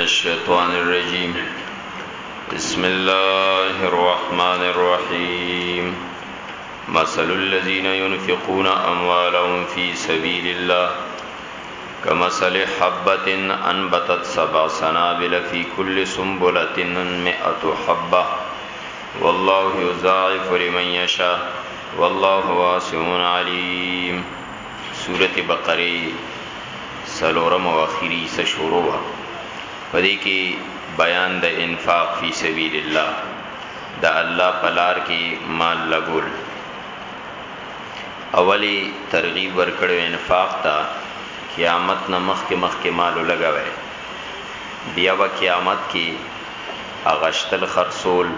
الشيطان الرجيم بسم الله الرحمن الرحيم مثل الذين ينفقون أموالهم في سبيل الله كمثل حبة أنبتت سبع سنابل في كل سنبلة مئة حبة والله يزاعف لمن يشاء والله واسع عليم سورت بقره څلورم او اخیری حصه شروع وه په دې کې بیان د انفاق فی سبیل الله د الله په لار کې مال لګول اولی ترغیب ورکړو انفاق ته قیامت نه مخ کې مخ کې مال لګوي بیا و قیامت کې اغشتل خرصول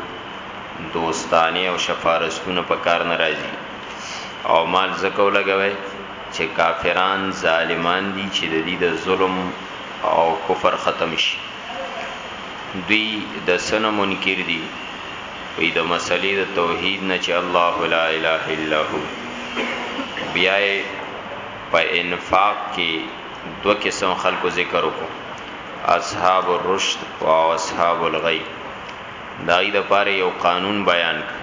دوستانه او شفارستونه په کار ناراضي او مال زکو لګوي چې کافران ظالمان دي چې د دې د ظلم او کفر ختم شي دوی د سنه منکر دي وې د مسلې د توحید نه چې الله لا اله الا هو بیا په انفاق کې دوه قسم خلکو ذکر وکړو اصحاب الرشد او اصحاب الغی دای د پاره یو قانون بیان کړ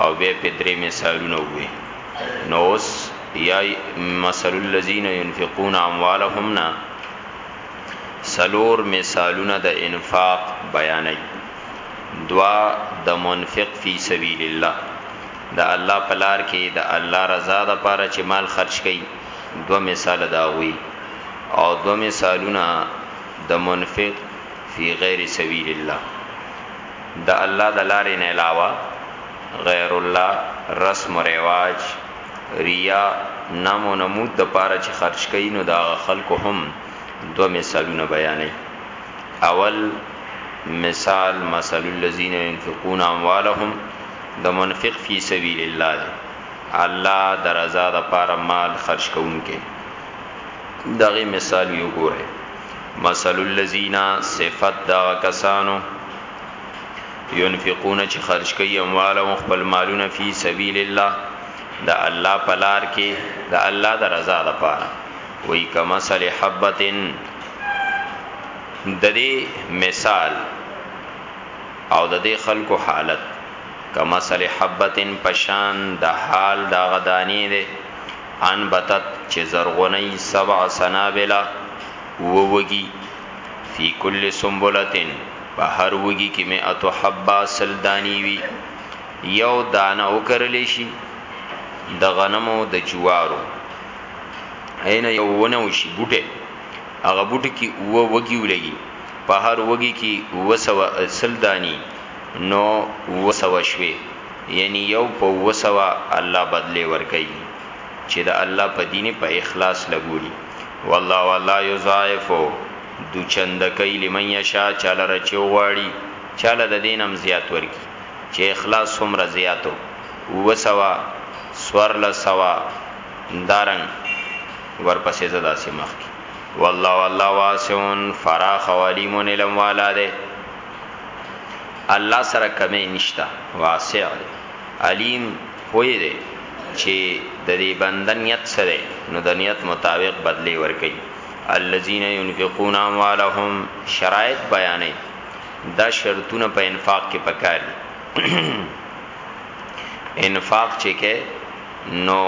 او بیا په درې مثالونه ووی نو اوس یا مثل الذین ينفقون اموالهم نا سلور مثالونه د انفاق بیانای دوا د منفق فی سبیل الله د الله پلار کې د الله رضا د پاره چې مال خرج کړي دو مثال دا وی او دو مثالونه د منفق فی غیر سبیل الله د الله د لارې نه علاوه غير الله، رسم و رواج، ريا، نام او نمود د پاره چې خرچ کوي نو د هغه خلکو هم دوه مثالونه بيانوي، اول مثال مثل الذين ينفقون اموالهم د منفق في سبيل الله ده الله د رضا د پاره مال خرچ کوونکې دغه مثال يو ګوره. مثل الذين صفت دا کسانو ينفقون چې خرج کوي اموال او خپل مالونه فی سبیل الله دا الله پلار کې دا الله د رضا لپاره وای کما صلی حبتن د دې مثال او د دې خلکو حالت کما صلی حبتن پشان د حال دا غدانی دی انبتت چې زرغونی سبع سنابلا ووږي فی کل سنبلتن په هر وږي کې مې اتو حبا سل دانی وی یو دانه وکرل شي د غنمو د جوارو عین یو ونه وشي بوټه هغه بوټه کې اوه وږي ولګي په هر وږي کې اوه سو سل دانی نو اووه سوه شوې یعنی یو په اووه سوه الله بدلې ورکوي چی د الله په دین یې په اخلاص لګولي والله او الله یضاعف دوچنده کوي لمن یشاء چالره چی وغواړي چاله د دین هم زیات ورکي چی اخلاص څومره زیات اووه سوه څوارلس سوه دارنګ ورپسې زه داسې مخکې والله او الله واسع فراخ او علیم علم والا دی الله سره کمی نشته واسع دی علیم پوی دی چې د دې بنده نیت سره نو د نیت مطابق بدلی ورکي الذين ينفقون اموالهم شرایط بیانې دا شرطونه په انفاق کې پکاري انفاق چې کې نو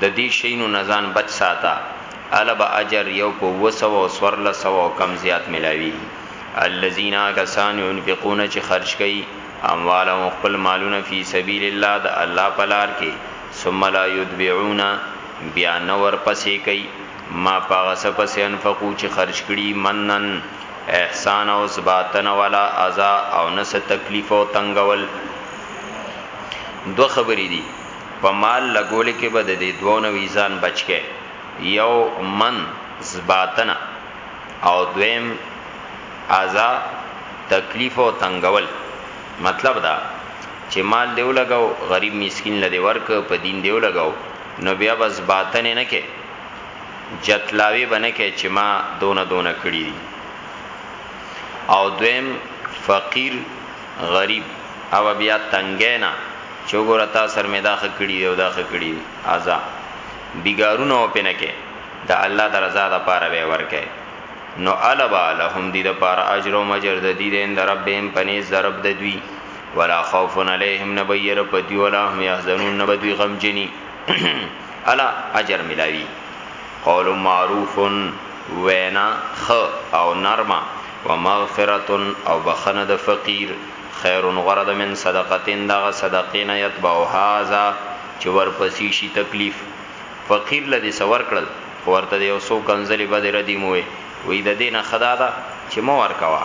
د دې شینو نزان بچ ساته الب اجر یو په وسو او سورل سو کم زیات ملاوي الذين کسان ينفقون چې خرج کوي اموالهم خپل مالونه فی سبیل الله د الله پلار کې ثم لا يتبعون بیا نور پسې کوي ما پاغه څه پسې انفقو چې خرج کړي منن احسان او زباتن ولا اذا او نس تکلیف او تنگول دو خبرې دي په مال لګول کې بد دي دوه نو ویزان بچکه یو من زباتنه او دویم اذا تکلیف او تنگول مطلب دا چې مال دیو لګاو غریب مسکین لدی ورک په دین دیو لګاو نو بیا بس باطن نه کې جتلاوی بنه کې چې ما دونه دونه کړی دي او دویم فقیر غریب او بیا تنگینا چوغورتا سرمیداخه کړي او داخه کړي ازا بیګارونه او پنکه د الله د رضا د پاره به یې ورکړئ، نو اله به لهم دي د پاره اجر او مجر د دي دی عند ربهم په نېز د رب د دوی، ولا خوف علیهم نه به وي یره په دوی ولا هم یحزنون نه به دوی غمجن وي اله اجر ملاویږي. قول معروف وینا ښه او نرمه ومغفرة او بخښنه د فقیر خیر غوره ده من صدقة د هغه صدقې نه یتبعها اذی چې ورپسې شي تکلیف. فقير له دې څه ورکړل خو ورته د يو څو کنځلې بدې ردې مو وې، وي د دې نه ښه دا ده چې مه ورکوه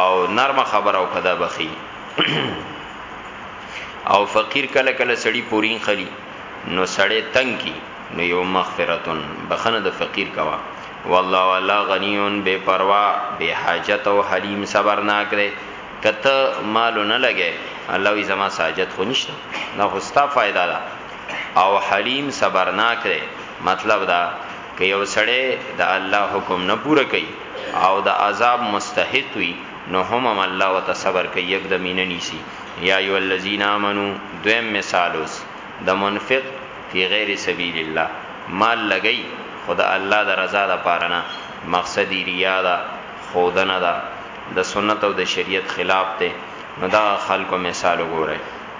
او نرمه خبره وکړه دا به ښه وي. او فقير کله کله سړي پورين خلي نو سړی تنګ کی نو یو مغفرتن بخنه د فقير کوا والله والله غنيون بے پروا بے حاجت او حلیم صبرناک دی کته مالو نه لګي الله وی زما ساجت خو نشته نه هوستا فائدہ ده او حلیم صبرناک دی مطلب دا که یو سړی د الله حکم نه پوره کوي او د عذاب مستحق وي نو هم هم الله وت صبر کوي یک د مینه نیسی یا ایو الذین آمنو دویم مثالوس د منفق فی غیر سبیل الله مال لګی خدا الله د رضا د پاره نه مقصد ریا ده خودنه ده د سنت او د شریعت خلاف ته نو دا خلکو مثال وګورئ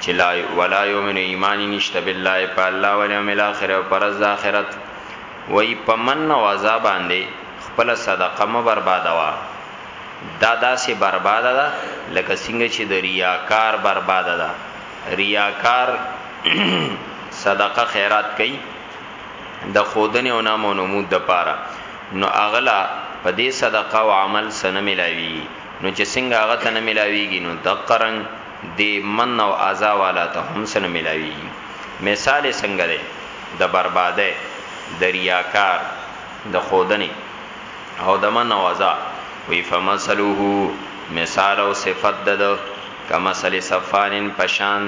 چې لا ولا یومن ایمانی نشته بالله په الله والیوم الاخر او پرز د اخرت وای په من او عذاب باندې خپل صدقه م بربادوا دا داسې برباد ده لکه څنګه چې د ریاکار برباد ده ریاکار صدقه خیرات کوي د خودنه او نامو نمود د پاره نو اغلا په دې صدقه او عمل سن ملاوي نو چې څنګه هغه ته نه ملاويږي نو دقه رنګ دی من او ازا والا ته هم سن ملاويږي مثال څنګه دی د برباده د ریاکار د خودنې او د من او ازا وی فمثله مثال او صفت د کمثل صفان پشان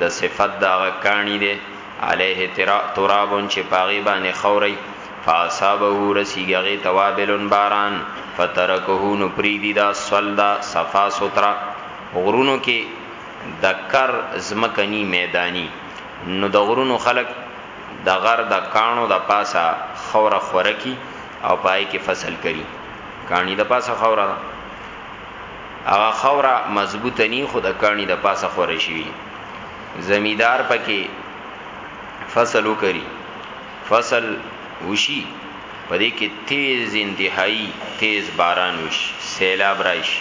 د صفت دا غکانی دی علیه ترابون چې پاغي باندې خوري فاصابه رسیږي هغه توابلن باران فترکه نو پریدي دا سولدا صفا سترا غرونو کې د کر زمکنی میدانی نو د غرونو خلق د غر د کانو د پاسه خوره خوره کی او پای کې فصل کری کانی د پاسه خوره ده هغه خوره مضبوطه نی خو د کانی د پاسه خوره شي زمیدار پکې فصل وکړي فصل وشي په دې کې تیز انتهایی تیز باران وشي سیلاب راشي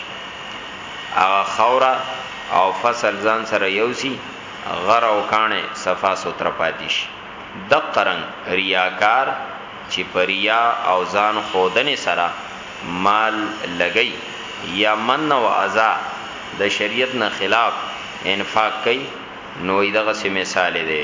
هغه خوره او فصل ځان سره یوسي غر او کانه صفا سوتره پاتې شي د قرنګ ریاکار چې پریا او ځان خودنې سره مال لګي یا من او ازا د شریعت نه خلاف انفاق کوي نو دغه سه مثال دی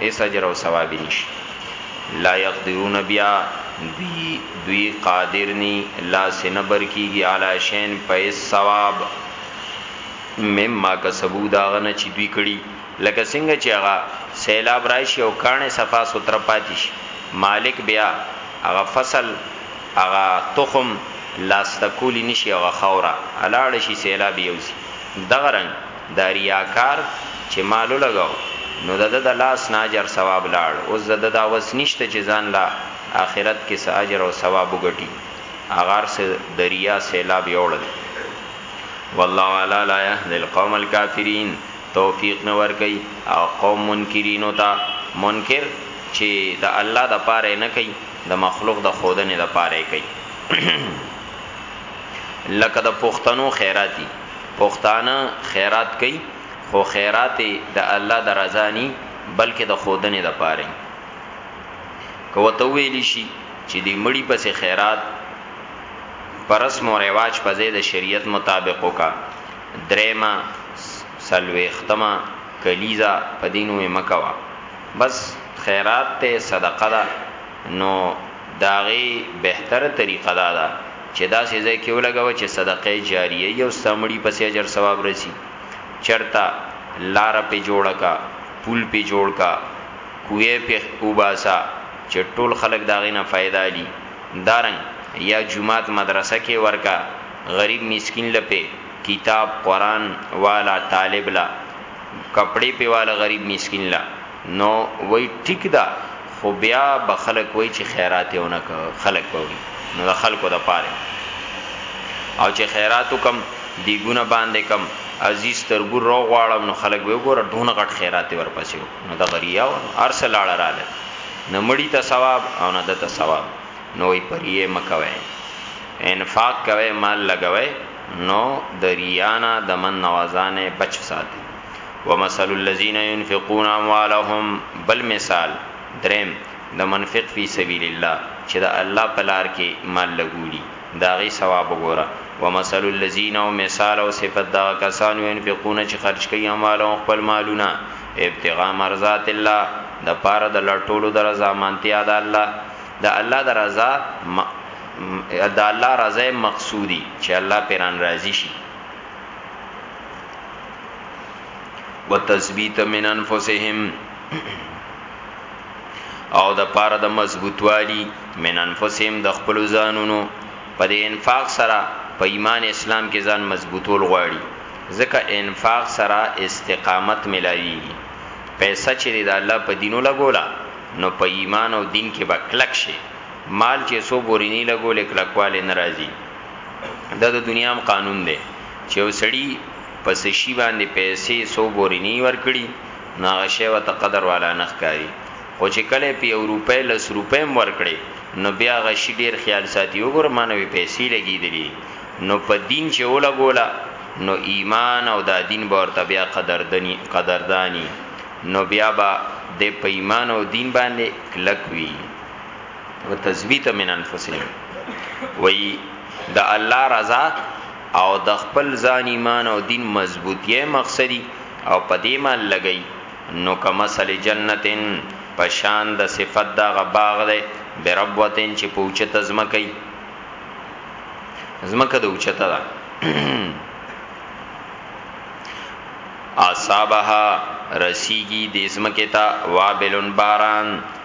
هیڅ اجر او ثواب یې نشته. لا یقدرون بیا دوی دوی قادر نی لاس یې نه بر کیږي علی شین په هیڅ ثواب مما کسبو د هغه نه چې دوی کړي لکه څنګه چې هغه سیلاب راشي او کاڼې صفا سوتره پاتې شي مالک بیا هغه فصل هغه تخم لاسته کولی نشي هغه خاوره الاړه شي سیلاب یوسي دغه رنګ دا ریاکار چی مال ولګاو نو د ده د لاس نه اجر ثواب لاړ اوس د ده دا وس نشته چی ځان له اخرت کی څه اجر او ثواب وګټی هغه هر څه د ریا سیلاب یوړل والله اعلی لا یهدی القوم الکافرین توفیق نه ورکوی هغه قوم منکرینو ته منکر چی د الله د پاره یې نه کوي د مخلوق د ښودنې د پاره یې کوي لکه د پښتنو خیراتي. پښتانه خیرات کوي خو خیرات یې د الله د رضا نی بلکه د ښودنې لپاره وي. که ورته وویل شي چې د مړي پسې خیرات په رسم او رواج په ځای د شریعت مطابق وکړه، دریمه، څلوېښتمه، کلیزه په دې نوم یې مه کوه، بس خیرات دی، صدقه ده. نو د هغې بهتره طریقه دا ده چې داسې ځای کې ولګوه چې صدقه جاریه یې او ستا مړي پسې اجر ثواب رسي چرته لاره پې جوړه کا پول پې جوړ کا کوې پې وباسا چې ټول خلک دا غینه فائدہ لي دارنګ یا جمعات مدرسه کې ورکا غریب مسکین لپه کتاب قران والا طالب لا کپڑے په والا غریب مسکین لا نو وای ټیک ده خو بیا به خلک وای چې خیرات یې ونه کړ خلک به وای نو د خلکو د پاره او چې خیرات وکم دیګونه باندې کم عزیز ترګور رو غواړم نو خلک به وګوره ډون غټ خیرات ورپسې نو د غریا او ارسل اړه رااله نه مړی ته ثواب او نه دته ثواب نو ای پریه مکوي انفاق کوي مال لګوي نو د ریانا د من نوازانه بچ ساتي ومثل الذين ينفقون اموالهم بل مثال درم د منفق فی سبیل الله چې د الله په لار کې مال لګولي داغي ثواب وګوره ومثل الذين او مثال او صفت دا کسان ينفقون چې خرج کوي اموالهم خپل مالونه ابتغاء مرضات الله د پاره د لټولو د رضا مانتیا د الله د الله د رضا د الله رضا مقصودی چې الله پیران راضی شي وتثبیت من انفسهم او د پاره د مضبوطوالی من انفسهم د خپل ځانونو په دې انفاق سره په ایمان اسلام کې ځان مضبوطول غواړي ځکه انفاق سره استقامت ملایي پیسې چې د الله په دینو لګولا نو په ایمان او دین کې به کلک شي مال چې سو بورینی لګول کلکواله ناراضي دا د دنیا هم قانون دی چې یو سړی پس شي باندې پیسې سو بورینی ورکړي نو هغه شی وته قدر والا نه ښکاری خو چې کله په یو روپې لس روپې هم ورکړي نو بیا هغه شی ډیر خیال ساتي وګوره مانه پیسې لګیدلی نو په دین چې ولا ګولا نو ایمان او دا دین به ورته بیا قدردنی قدردانی نو بیا با د په ایمان او دین باندې کلک وی وتثبیت من انفسهم وی د الله رضا او د خپل ځان ایمان او دین مضبوطی مقصدی او پدې مال لګی نو کما سل جنتن پشان د صفت دا غباغ ده بربوتن چې پوچت زمکې زمکه د اوچته ده اصابها رسیږي د زمکه تا وابلن باران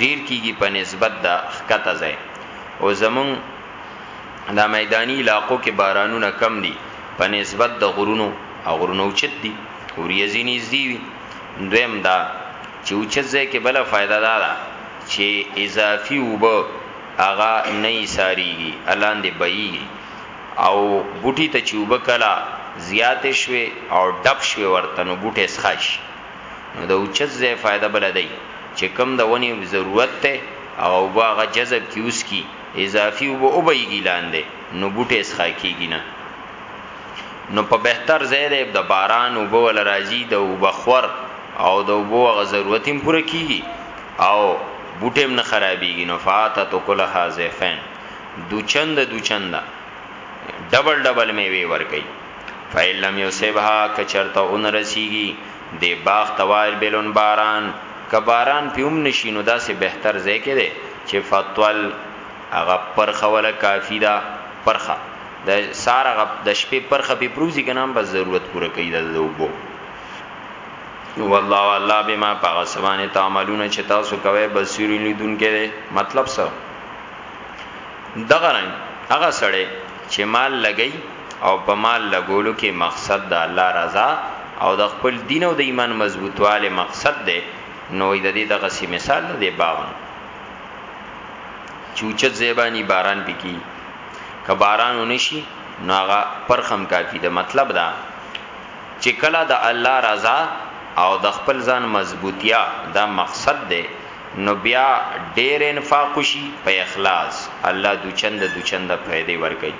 ډیر کیږي په نسبت د ښکته ځای او زمونږ د میدانی علاقو کې بارانونه کم دي په نسبت د غرونو او غرونو اوچت دي وریځې نږدې وي دویم دا چې اوچت ځای کې بل فائدہ دا ده چې اضافي وب اغا نه ساریږي الاندې بېږي او بوټي ته چې وب کلا زیات شوي او ډب شوي ورته نو بوټي سخاش نو د اوچت ځای فائده بل دی چې کم د ونی ضرورت ته او باغه جذب کی اوس کی اضافي او به وبېږي لاندې نو بوټي اسخا کیږي نه نو په بهتر ځای دی د باران او بول راځي د وبخور او د وبو غ ضرورت هم پوره کیږي او بوټي هم نه خرابېږي نو فاته تو کل حاضفین دو چند دو چند ډبل ډبل میوه ور کوي فإن لم يصبها کچرته اون رسیږي د باغ توائل بلون باران که باران پیوم نشي نو داسې بهتر ځای کې دی چې فتول هغه پرخه ولا کافی ده پرخه د سار هغه د شپې پرخه په پروزي کنه بس ضرورت پوره کوي د وبو والله والله بما پاغه سبانه تعملون چې تاسو کوي بصیر لیدون کې مطلب څه دغه رنګ هغه سړی چې مال لګی او په مال لګولو کې مقصد د الله رضا او د خپل دین او د ایمان مضبوطواله مقصد دی نو د دې دغه سی مثال دی باون چوچت زیبانی باران بکی که باران ونشي نو هغه پرخم کافی د مطلب دا چې کله د الله رضا او د خپل ځان مضبوطیا دا مقصد دی نو بیا ډیر انفاق وشي په اخلاص الله دوچند دوچند فائدې ورکړي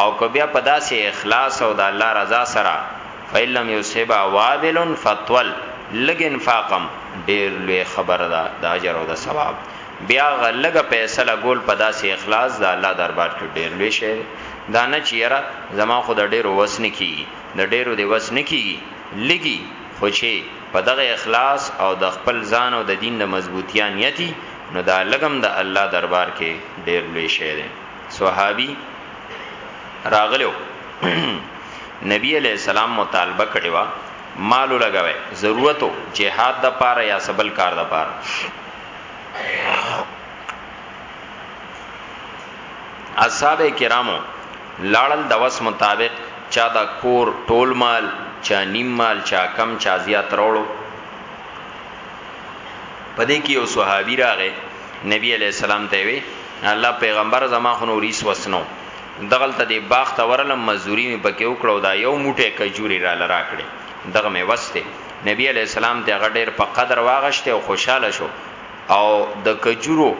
او که بیا په داسې اخلاص او د الله رضا سره فیلم یصبا وابل فطول لګ انفاقم ډیر لوی خبر ده د اجر او د ثواب بیا غلګه پیسې لګول په داسې اخلاص د الله دربار کې ډیر لوی شي دا نه چیرې زما خو د ډیرو وسنه کی د ډیرو دی وسنه کی لګي خو چې په دغه اخلاص او د خپل ځان او د دین د مضبوطیا نیتی نو دا لګم د الله دربار کې ډیر لوی شی دی صحابي راغلو نبی علیہ السلام مطالبه کړی و مال لګوي ضرورتو جهاد د پاره یا سبل کار د پاره اصحاب کرامو لاړل د وس مطابق چا دا کور ټول مال چا نیم مال چا کم چا زیات راوړو پدې کې یو صحابي راغې نبی علی السلام ته وی الله پیغمبر زما خو نو ریس وسنو دغل ته د باغ ته ورلم مزدوری می پکې وکړو دا یو موټه کجوري را لرا کړې دغه می وسته نبی علی السلام ته غډیر په قدر واغشته او خوشاله شو او د کجورو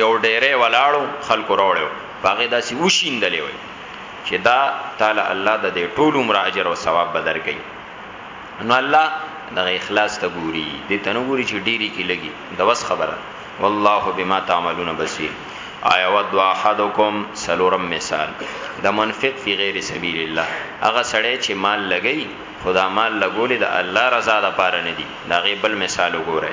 یو ډیره ولاړو خلکو راوړو باغې داسې وشیندلې وي چې دا تعالی الله د دې ټول عمر اجر او ثواب بدر کوي نو الله دغه اخلاص ته ګوري دې ته نه ګوري چې ډيري کې لګي د وس خبره والله بما تعملون بصير آیا ود احدکم سلورم مثال د منفق فی غیر سبیل الله هغه سړی چې مال لګی خدا مال لګولې د الله رضا لپاره نه دی دا غي بل مثال وګوره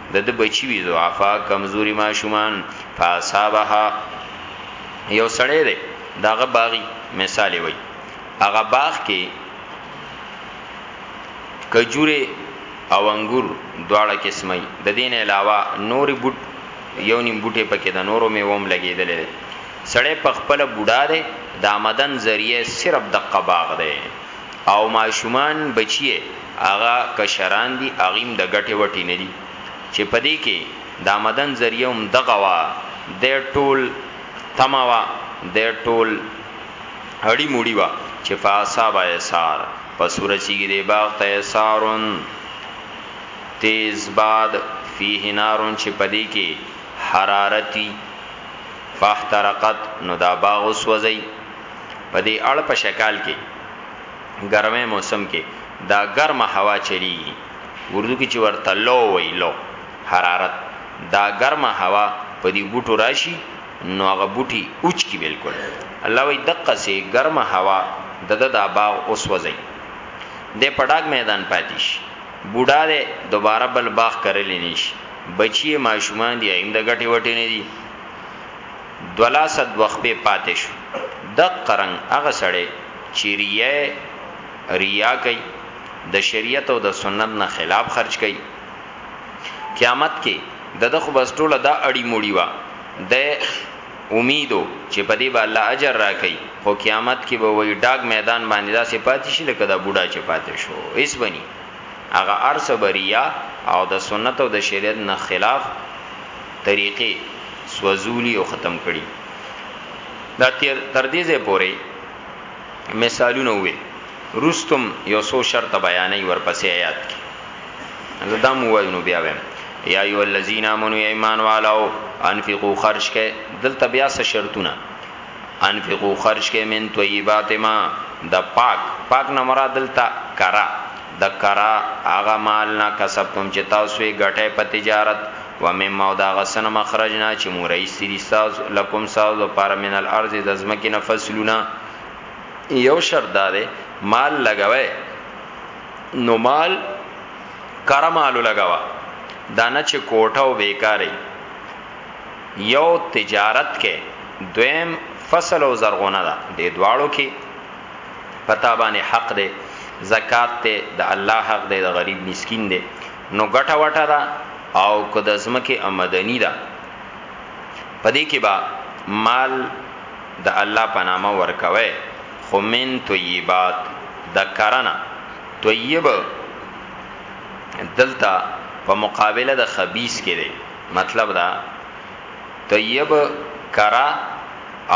د د بچی وی ضعفا کمزوري ماشومان فاصابها یو سړی دی داغه باغی مثال وی هغه باغ کې کجوره او انګور دواړه قسمه د دین علاوه نور بوټ یو نیم بوټي پکې د نورو میوم لګیدل دي سړې په خپل بوډا دی د آمدن ذریعہ صرف د قباغ دی او ماشومان بچیه هغه کشران دي هغوی هم د ګټې وټې نه دي چې په دې کې دا مدن ذریعه هم دغه وه دی ټول تمه وه دی ټول اړي موړي وه چې فاصاب ایسار پس ورسیږي دی باغ ته ایسارون تیز باد فيه نارون چې په دې کې حرارتي فاحترقت نو دا باغ وسوځي په دې اړ په شکل کې ګرمۍ موسم کې دا ګرمه هوا چلیږي، اردو کې چې ورته لو وایي، لو حرارت، دا ګرمه هوا په دې بوټو راشي نو هغه بوټي وچکي بالکل، الله وایي دقسې ګرمه هوا د ده دا باغ وسوځوي، دی په ډاګ میدان پاتې شي، بوډا دی دوباره بل باغ کرلی نشي، بچي یې ماشومان دي هغوی هم د ګټې وټې نه دي. دوه لاسه دوه خپې پاتې شو. دقه رنګ هغه سړی چې ریه، ریا، کوي، د شریعت او د سنت نه خلاف خرچ کوي، قیامت کې د ده خو بس ټوله دا اړي موړي وه، دی امید و چې په دې به الله اجر راکوي، خو قیامت کې به وایي ډاګ میدان باندې داسې پاتې شي لکه دا بوډا چې پاتې شو، هېڅ به ني. هغه هر څه به ریا او د سنت او د شریعت نه خلاف طریقې سوځولي او ختم کړي دا تر دې ځای پورې مثالونه وي رستم یو سو شرط بیانې ورپسې آیات کې زه دا مو وایو نو بیا ویم یا ایو الذین آمنو ایمان والو انفقوا خرج کئ دلته بیا څه شرطونه انفقو خرج کئ من طیبات ما د پاک، پاک نه مراد دلته کرا، د کرا هغه مال نه کسبتم چې تاسو یې ګټئ په تجارت، و مما او د هغه څه نه مخرجنا چې مونږ راایستي دي ستاسو، لکم ستاسو لپاره من الارض د ځمکې نه فصلونه، یو شرط دا دی مال لګوئ نو مال کرا مال ولګوه دا نه چې کوټه او بیکاره. یو تجارت کې دویم فصل او زرغونه ده د دواړو کې پتا باندې حق دی زکات ته د الله حق دی د غریب مسكين دی نو ګټه وټه ده او که د زمکه امدنی ده پدې کې با مال د الله پنامه ورکوي خو من طیبات د کرنا طیب دلته په مقابله د خبيث کې دی مطلب دا طیب کرا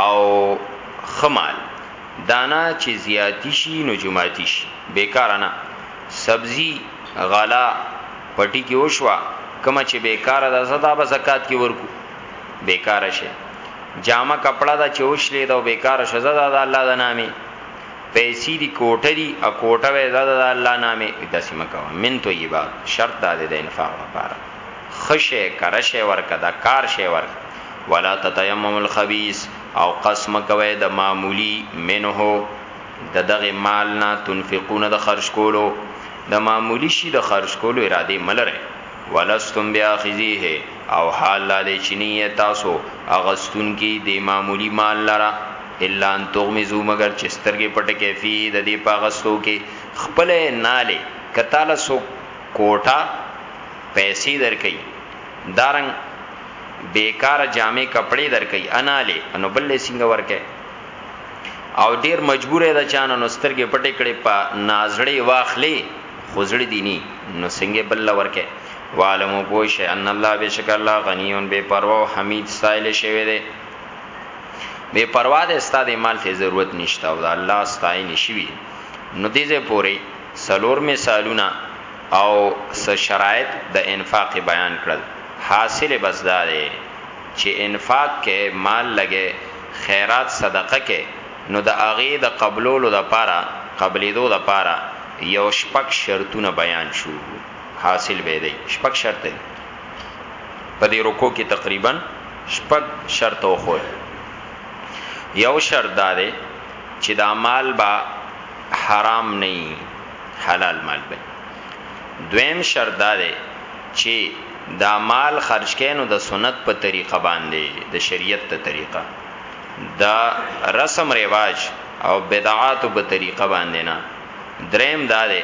او خمال دانه چې زیاتی شي نو جماعتی شي بیکار نه سبزی غلا پټی کې وشوا کما چې بیکار ده زدا به زکات کې ورکو بیکار شي جامه کپڑا دا چوشلې دا بیکار شزه دا, دا الله د نامي پیسې دی کوټه دی ا کوټه وې دا دا الله نامي داسې مکو من طیبات شرط دا د انفاق لپاره ښه شی کره شی ورکه د کار شی ورکه ولا تتیممو الخبیث او قصد مه کوئ د معمولی منه د دغه مال نه تنفقون د خرج کولو د معمولی شی د خرج کولو اراده مه لرئ ولستم باخذیه او حال دا دی چی نه یی تاسو اغستونکی د معمولی مال لره الا ان تغمضو مګر چی سترګی پټی کړی فیه د دی په اغستو کی خپله یی نالی که تاله څوک کوټه پیسی درکوي دارنګ بیکاره جامې کپړې درکوي انا لې نو بل لې سنګه ورکه او ډیر مجبورې د چانه نو سترګې پټې کړې په نازړې واخلې خوزړې دیني نو سنګه بل ورکه وعلمو پوش ان الله بشک الله غنیون بے پروا او حمید سائل شوی دی بے پروا ده استاد مال ته ضرورت نشته او الله ستاین شوی نو دې زه پوری څلور مثالونه او څه شرایط د انفاق بیان کړل حاصل بس دا دی چه انفاق که مال لګی خیرات صدقه که نو د هغی د قبلولو د پاره قبلیدو د پاره یو شپږ شرطونه بیان شو حاصل به دی شپږ شرط دی په دې رکو کې تقریبا شپږ شرط وخوي یو شرط دا دی چې دا مال با حرام نه حلال مال به دویم شرط دا دی چې دا مال خرج کینو د سنت په طریقه باندې د شریعت په طریقه دا رسم رواج او بدعات په طریقه باندې نه دریم دا دی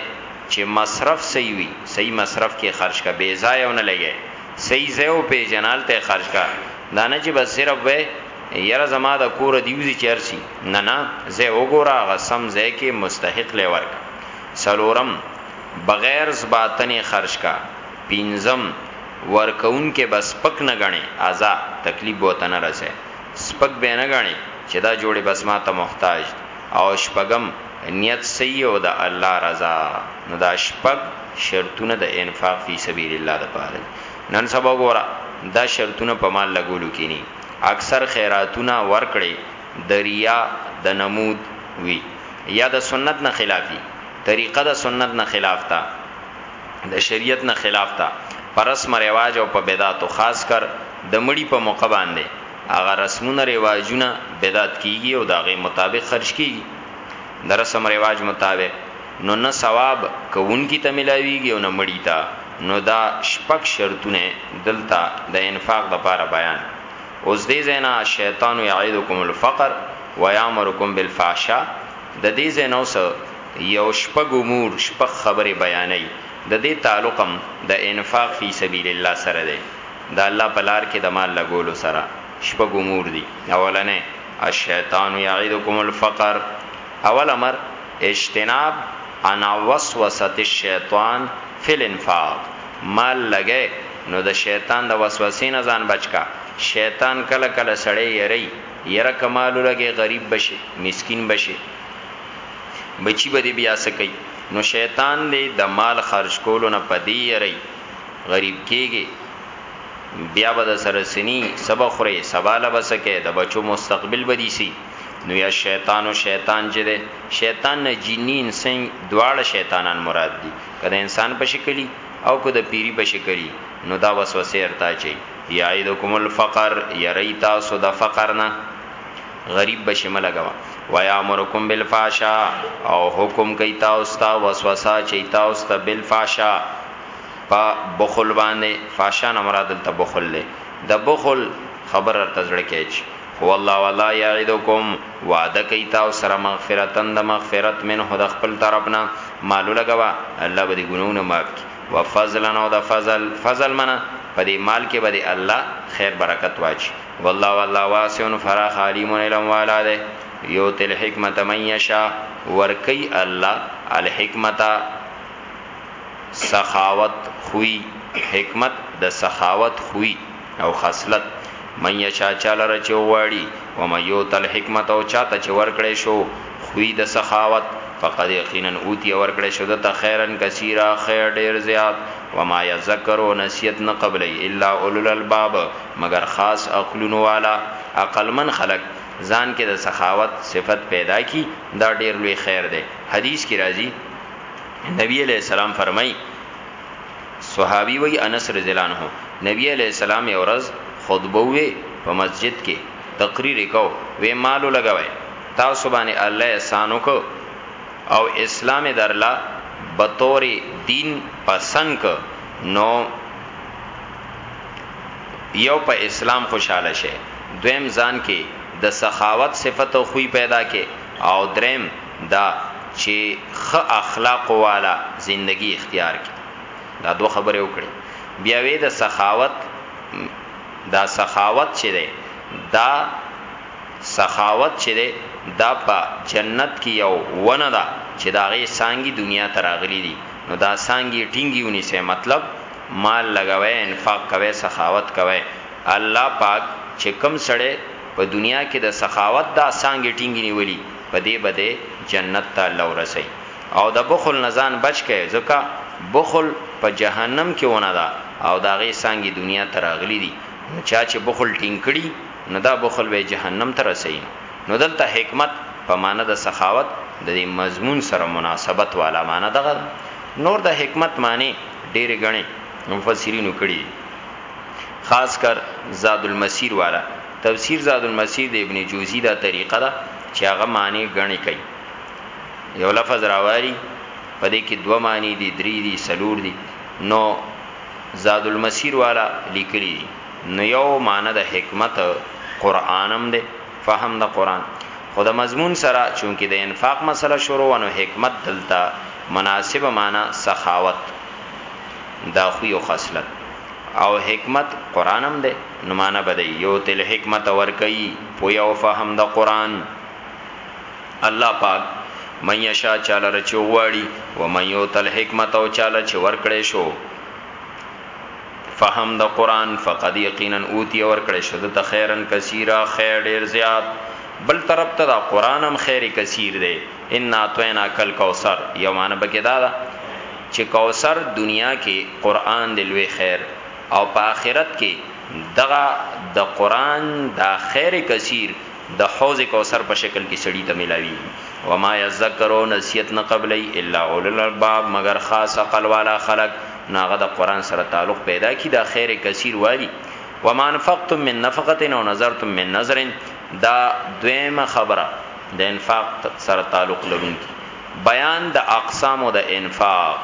چې مصرف صحیح وي صحیح مصرف کې خرج کا بے ضایع نه لګي صحیح ځای او په جنال ته خرج کا دا نه چې بس صرف وې یره زما د کور دیوزی چرسی نه نه زه وګورا غسم زه کې مستحق لور کا سلورم بغیر زباتنې خرج کا پینزم ورکون کې بس پک نه غني ازا تکلیف بو تنه رسه سپک به نه غني چې دا جوړي بس ما ته محتاج او شپغم نیت صحیح او د الله رضا نو دا شپغ شرطونه د انفاق فی سبیل الله د پاره نن سبا ګورا دا شرطونه په مال لګولو کې نه اکثر خیراتونه ورکړې د ریا د نمود وی یا د سنت نه خلاف وی طریقه د سنت نه خلاف ده د شریعت نه خلاف ده په رسم رواج او په بدعاتو خاص کر د مړی په موقع باندې هغه رسمونه رواجونه بدعت کیږي او داغه مطابق خرج کیږي د رسم رواج مطابق نو نه ثواب کوونکي ته ملاویږي او نه مړي ته، نو دا شپږ شرطونه دلته د انفاق د پاره بیان اوس دې ځای نه الشیطان یعدکم الفقر ویامرکم بالفحشاء د دې ځای نه اوس یو شپږ امور شپږ خبرې بیانوي د دې تعلق هم د انفاق فی سبیل الله سره دی د الله په لار کې د مال لګولو سره شپږ امور دي اولنې الشیطان یعدکم الفقر اول امر، اجتناب عن وسوسة الشیطان فی الانفاق، مال لګی نو د شیطان د وسوسې نه ځان بچ کا، شیطان کله کله سړی یری، یره که مال ولګی غریب به شې، مسکین به شې، بچی به دې بیا څه کوي، نو شیطان دې د مال خرج کولو نه په دې یری، غریب کیږې بیا به درسره څه نی، څه به خورې، سبا له به څه کوې، د بچو مستقبل به دې څه وي. نو یا شیطان او شیطان چې ده شیطان نه جنی انسان دواړه شیطانان مراد دي کله انسان په شکلی او کو د پیری په شکلی نو دا وسوسه ارتا چي یعیدکم الفقر یری تاسو د فقر نه غریب بشمه لګوا و یامرکم بالفحشاء او حکم کوي تاسو ته وسوسه چي تاسو ته بالفحشاء په بخل باندې فحشاء نه مراد ته بخل له د بخل خبر ارتزړه کېچ هو الله ولا یعدکم وعده کوي تاسو سره مغفرتن د مغفرت منه د خپل طرفنا مالو لګوا الله به دې ګناونه معاف کړي وفضلن او د فضل فضل منه په دې مال کې به دې الله خیر برکت واچي والله والله واسع فراخ علیم علم والا ده یو تل حکمت من یشا ورکی الله الحکمت سخاوت خوی حکمت د سخاوت خوی او خاصلت من یشا چالر چې وغواړي و مې یو تل حکمت او چاته چې ورکړې شو خوی د سخاوت فقد یقینا اوتی ورکړې شو د تخیرن کثیره خیر ډیر زیات و ما یذکر او نصیحت نه قبلې الا اولل الباب مگر خاص عقلون والا عقل من خلق ځان کې د سخاوت صفت پیدا کی دا ډیر لوی خیر دی حدیث کی راځي نبی علیہ السلام فرمای صحابي وی انس رضی الله عنه نبی علیہ السلام یو ورځ خطبه وی په مسجد کې تقریر کو وی مالو لګوي تاسو باندې الله احسان وکړو او اسلام درلا بطور دین پسند ک نو یو په اسلام خوشاله شه دویم ځان کې د سخاوت صفت او خوې پیدا کې او دریم دا چی ښه اخلاقو والا زندګی اختیار کړي دا دوه خبرې وکړي بیا وې د سخاوت دا سخاوت چې ده دا سخاوت چې ده دا په جنت کې یو ونه ده چې دا غي سانګي دنیا ته راغلي دي نو دا سانګي ټینګي ونی سه مطلب مال لګوي انفاق کوي سخاوت کوي الله پاک چې کم سړی په دنیا کې د سخاوت دا سانګي ټینګي نیولي په دې به دی جنت ته الله ورسوی او د بخل نه ځان بچ کړه ځکه بخل په جهنم کې ونه ده او د هغې څانګې دنیا ته راغلي دي نو چا چې بخل ټینګ کړي نو دا بخل به یې جهنم ته رسوي نو دلته حکمت په معنی د سخاوت د دې مضمون سره مناسبت والا معنی دغه ده نور د حکمت معنی ډېرې ګڼې مفسرینو کړي خاص کر زاد المسیر والا تفسیر زاد المسیر د ابن جوزی دا طریقه ده چې هغه معنی غنی کوي یو لفظ راواري په دې کې دوه معنی دي درې دي سلور دي نو زاد المسیر والا لیکلی دي نو یو معنی د حکمت قرانم ده فهم د قران خو د مضمون سره چونکی د انفاق مسله شروع ونه حکمت دلته مناسب معنی سخاوت دا خو یو خصلت او حکمت قرانم ده نو معنی به دی یوتی الحکمت ورکوي پوهه او فهم د قرآن الله پاک من یشا چا لره چې وغواړي ومن یوت الحکمت او چا له چې ورکړی شو فهم د قرآن فقد یقینا اوتی ورکړی شو د تخیرن کثیره خیر ډیر زیات بل طرف ته دا قرآن هم خیر کثیر دی ان اعطینا کل کوثر یو معنی بکې دا ده چې کوثر دنیا کې قرآن دی لوی خیر او په اخرت کې دغه د قران دا خیر کثیر د حوض کوثر په شکل کې سړی ته ملاوي و ما یذکرو نصیحت نه قبلی الا اول الباب مگر خاص عقل والا خلق ناغه د قران سره تعلق پیدا کی دا خیر کثیر والی و ما انفقتم من نفقه او نظرتم من نظر دا دویمه خبره د انفاق سره تعلق لرونکي بیان د اقسامو د انفاق،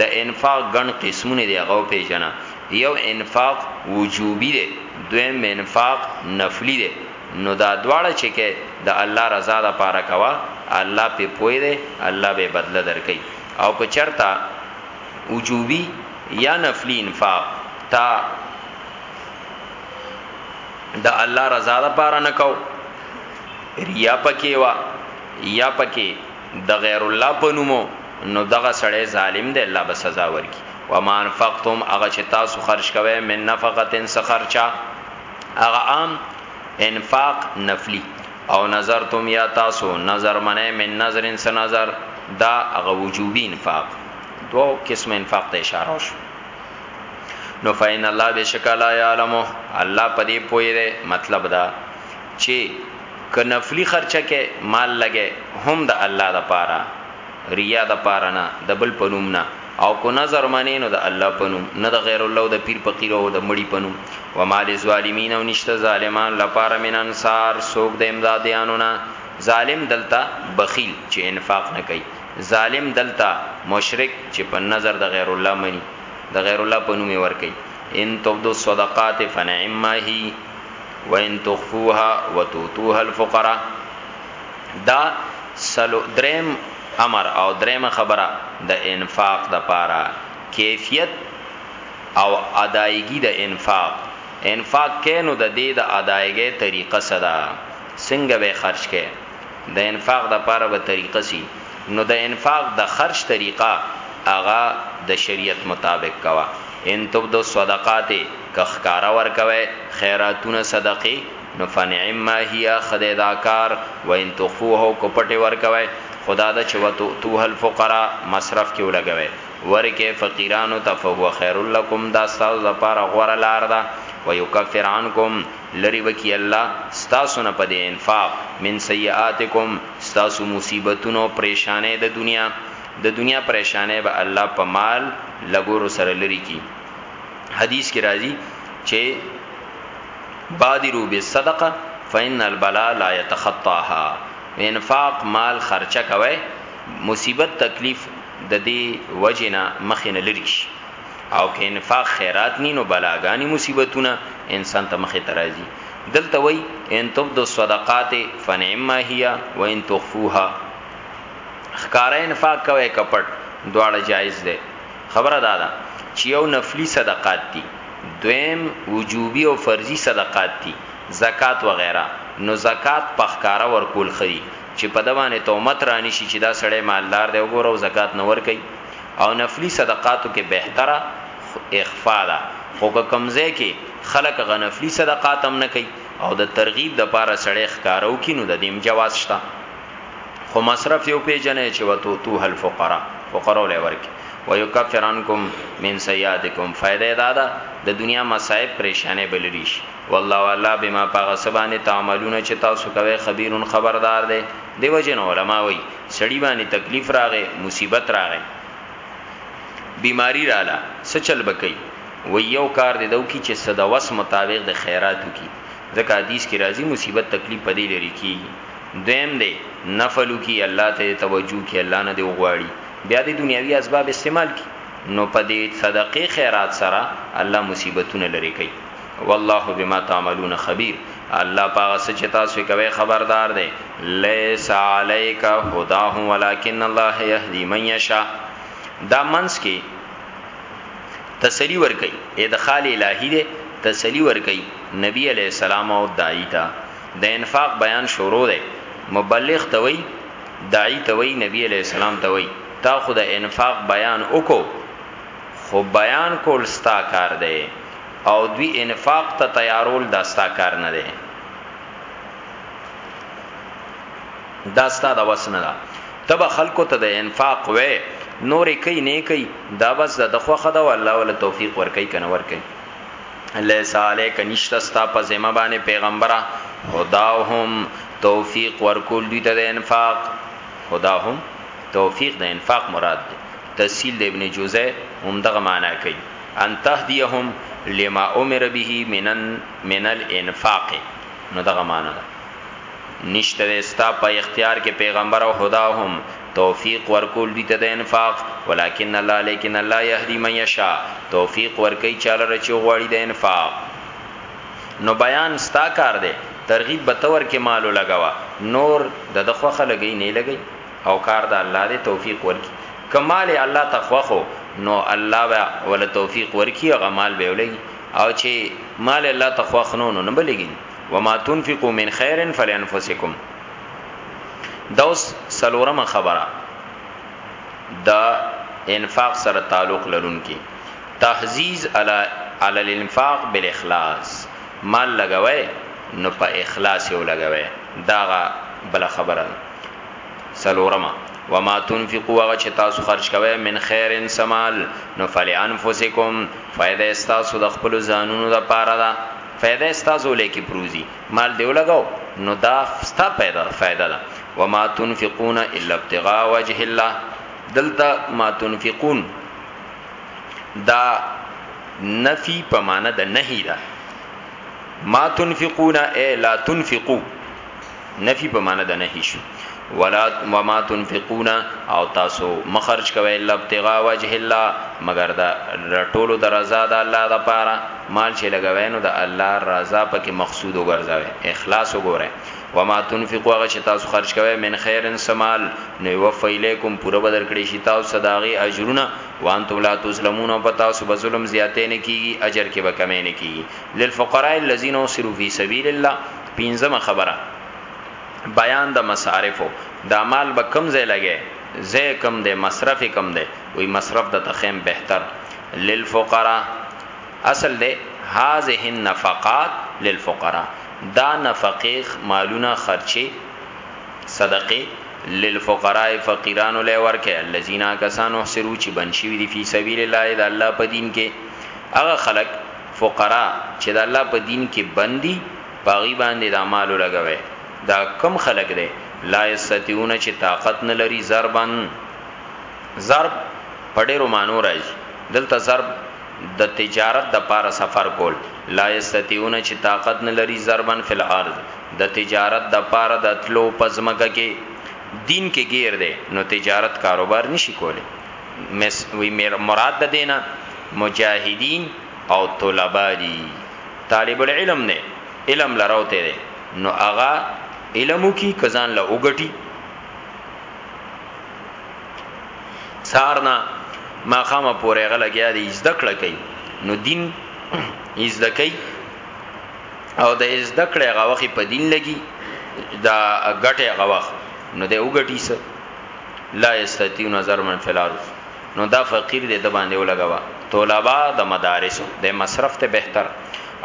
د انفاق ګڼ قسمونه دي هغه وپیژنه، یو انفاق وجوبي دی دویم انفاق نفلي دی نو دا دواړه چې کئ د الله رضا د پاره کوه الله پې پوه دی الله به بدله درکړي او که چرته وجوبي یا نفلي انفاق تا د الله رضا د پاره نکو ریا پکې وا یا پکې د غیر الله په نوم نو دغه سړی ظالم دی الله به سزا ورکړي وما انفقتم هغه چې تاسو خرج کوئ من نفقه څخه خرچا هغه عام انفاق نفلی او نظرتم یا تاسو نظر منه من نظر انس نظر دا هغه وجوبی انفاق دو قسم انفاق ته اشاره شو نو فین الله بشکلا یعلم الله پدې پوی دی مطلب دا چه که نفلی خرچه که مال لګی هم د الله د پاره ریا د پاره نه د بل په نوم نه او که نذر منی نو د الله په نوم نه د غیر الله او د پیر پقیر او د مړی په نوم وما للظالمین او نشته ظالمانو لپاره من انصار سوک د امدادیانو نه ظالم دلته بخیل چه انفاق نه کوي ظالم دلته مشرک چه په نذر د غیر الله منی د غیر الله په نوم ورکوي ان تبدو الصدقات فنعم ما هی وان تخفوها وتوتوها الفقراء دا سلو دریم امر او دریم خبره د انفاق د پاره کیفیت او ادایګی د انفاق انفاق کینو د دې د ادایګی طریقه صدا څنګه به خرج کې د انفاق د پاره به طریقه سی نو د انفاق د خرچ طریقه هغه د شریعت مطابق کوه ان تبدو الصدقات که ښکاره ورکوی خیراتونه صدقی نو فنعم ما هی ښه دی دا کار و ان تخفوه او که پټی ورکوی خو دا ده چه و تؤتوه الفقراء مصرف کی ولګوی ورکی فقیرانو ته فهو خیرلکم دا ستاسو د پاره غوره لار ده و یکفر عنکم لری به کی الله ستاسو نه په دی انفاق من سیئاتکم ستاسو مصیبتونو پریشانه د دنیا د دنیا پریشانه به الله په مال لګور سره لری کی حدیث کی راضی چه بادرو بالصدقه فإن البلاء لا يتخطاها انفاق مال خرچه کوي مصیبت تکلیف د دې وجنه مخینه لری شي او که انفاق خیرات نی نو بلاګانی مصیبتونه انسان ته مخه ترازی دلته وای ان تبدو الصدقات فنعما هي وان تخفوها خکاره انفاق کوي کپټ دواړه جایز ده خبره دادا چې یو نفلی صدقات دي دویم وجوبي او فرضي صدقات دي زکات و غیره نو زکات پخکارا ورکول خري چې په دوانه تومت رانی شي چې دا سړی مالدار دی وګوره او زکات نه ور کوي او نفلی صدقاتو کې بهتره اخفاء ده خو که کوم ځای کې خلک غ نفلی صدقات هم نه کوي او د ترغیب د پاره سړی ښکارو کینو د دیم جواز شته خو مصرف یو پیجنې چې وتو تو هل فقرا فقرا ولې ورکی ويكفر عنكم من سيئاتكم فائدہ دا ده د دنیا مصائب پریشانه بلریش والله والله بما پاغه سبانه تعملون چې تاسو کوي خبيرون خبردار ده دیو جن علماء وي سړی باندې تکلیف راغې مصیبت راغې بیماری رااله سچل بکی و یو کار دې دو کی چې صدوس مطابق د خیراتو کی ځکه حدیث کی راضی مصیبت تکلیف پدې لري کی دویم دې نفلو کی الله ته توجه کی الله نه دی وغواړي بیا دې دنیوي اسباب استعمال کی نو پدې صدقې خیرات سره الله مصیبتونه لري کوي والله بما تعملون خبير الله پاغه سچ تاسو کوي خبردار دی ليس عليك هداه ولكن الله يهدي من يشاء دا منس کې تسلی ور کوي ادخال الهي دی تسلی ور کوي نبی عليه السلام او دای ته د انفاق بیان شروع دی مبلغ ته وی دای ته وی نبی عليه السلام ته وی تا خو د انفاق بیان وکړو خو بیان کول ستا کار دی او دوی انفاق ته تیارول دا ستا کار نه دی دا ستا د وس نه ده ته به خلکو ته د انفاق وې نورې کوي نه کوي دا بس د خوخه ده او الله ول توفیق ورکړي کنه ورکړي الله ساله کنيشت ستا په ذمہ باندې پیغمبره خداهم توفیق ورکول دي ته انفاق خداهم توفیق د انفاق مراد دی تحصیل د ابن جوزه هم دغه معنی کوي ان تهديهم لما امر به من من الانفاق نو دغه معنی ده نشته ده ستا په اختیار کې پیغمبر او هداهم توفیق ورکول دي ته د انفاق ولکن الله لیکن الله يهدي من يشاء توفیق ورکي چاله رچو غواړي د انفاق نو بیان ستا کار دی ترغیب به تور کې مالو لګوا نور د دخوخه لګی نه لګی او کار د الله دی توفیق ورکی که مال یې الله ته خوښ وو نو الله به ول توفیق ورکی هغه مال به ولګی او چی مال الله ته خوښ نو نو نه به لګی وما تنفقو من خیر فلانفسکم دوس سلورم خبره د انفاق سره تعلق لرونکي تحزیز علی علی الانفاق بالاخلاص مال لګوي نو په اخلاص یو لګوي دا بل خبره څلورمه وما تنفقوا هغه چې تاسو خرج کوئ من خیر سمال نو فلانفسکم فائدہ استاسو د خپل ځانونو د پاره ده فائدہ استاسو لکه پروزی مال دیو لگاو نو دا ستا پیدا فائدہ ده وما تنفقون الا ابتغاء وجه الله دلته ما تنفقون دا نفی په معنا د نهی ده ما تنفقون الا تنفقوا نفی په معنی د نهی شو ولا وما تنفقون او تاسو مخرج کوي الا ابتغاء وجه الله مگر دا ټولو د رضا د الله د پاره مال چې لګوي نو د الله رضا پکې مقصود وګرځوي اخلاص وګوره وما تنفقوا غش تاسو خرج کوي من خیرن سمال نو وفیلیکم پوره بدر کړی شي تاسو صداغي اجرونه وانتم لا تظلمون او پتا سو بظلم زیاتې نه کیږي اجر کې به کمې نه کیږي للفقراء الذين اسروا في سبيل الله پنځمه خبره بیان د مصارفو دا مال به کم ځای لګی ځای کم دی مصرف کم دی وی مصرف د تخیم بهتر للفقراء اصل دی هذه النفقات للفقراء دا نفقیخ مالونه خرچي صدقه للفقراء فقیران لور کې الذين كسانو حسرو چې بنشي دي فی سبیل الله د الله په دین کې هغه خلک فقراء چه د الله په دين کښې بند دي په هغوی باندې دا مال ولګوئ دا کوم خلق دی لا يستطيعون چه طاقت نه لري ضربا ضرب په ډيرو معنو راځي دلته ضرب د تجارت د پاره سفر کول لا يستطيعون چه طاقت نه لري ضربا في الارض د تجارت د پاره د تلو په ځمکه کښې دين کښې غير دی نو تجارت کاروبار نشي کولې مس وی میر مراد د دینه مجاهدین او طلبه دي طالب العلم نه علم لروته دي نو اغا علم کی کزان له وګټي سارنا ما خامه پورې غلګیا دي زده کړه کوي نو دین یې زده کوي او د زده کړې غوخي په دین لګي دا غټه غوخ نو د وګټي سره لا یستطيعون نظر من فلارض نو دا فقیر دې د باندې ولګوا طلبا د مدارسو د مصرف ته بهتر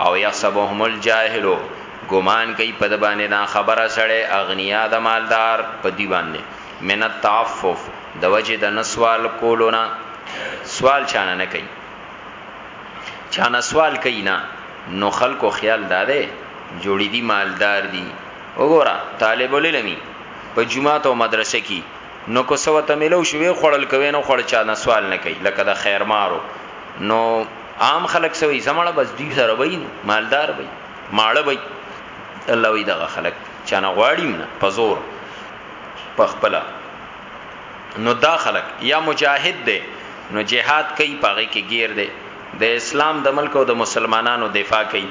او یحسبهم الجاهل ګمان کوي په د باندې نه خبره سره اغنیا د مالدار په دی باندې من التعفف د وجه د نسوال کولونه سوال چانه نه کوي چانه سوال کوي نه نو خلکو خیال داده جوړی دی مالدار دی وګوره طالب العلمي په جمعات او مدرسه کی نو کو سو ته ملو شو وی خړل کوي نو خړ چا نه سوال نه کوي لکه د خیر مارو نو عام خلک سوي زمړه بس دی سره وای مالدار وای ماړه وای الله وی دغه خلک چا نه غواړیم نه پزور پخپلا نو دا خلک یا مجاهد دی نو جهاد کوي پاغه کې گیر دی د اسلام د ملک او د مسلمانانو دفاع کوي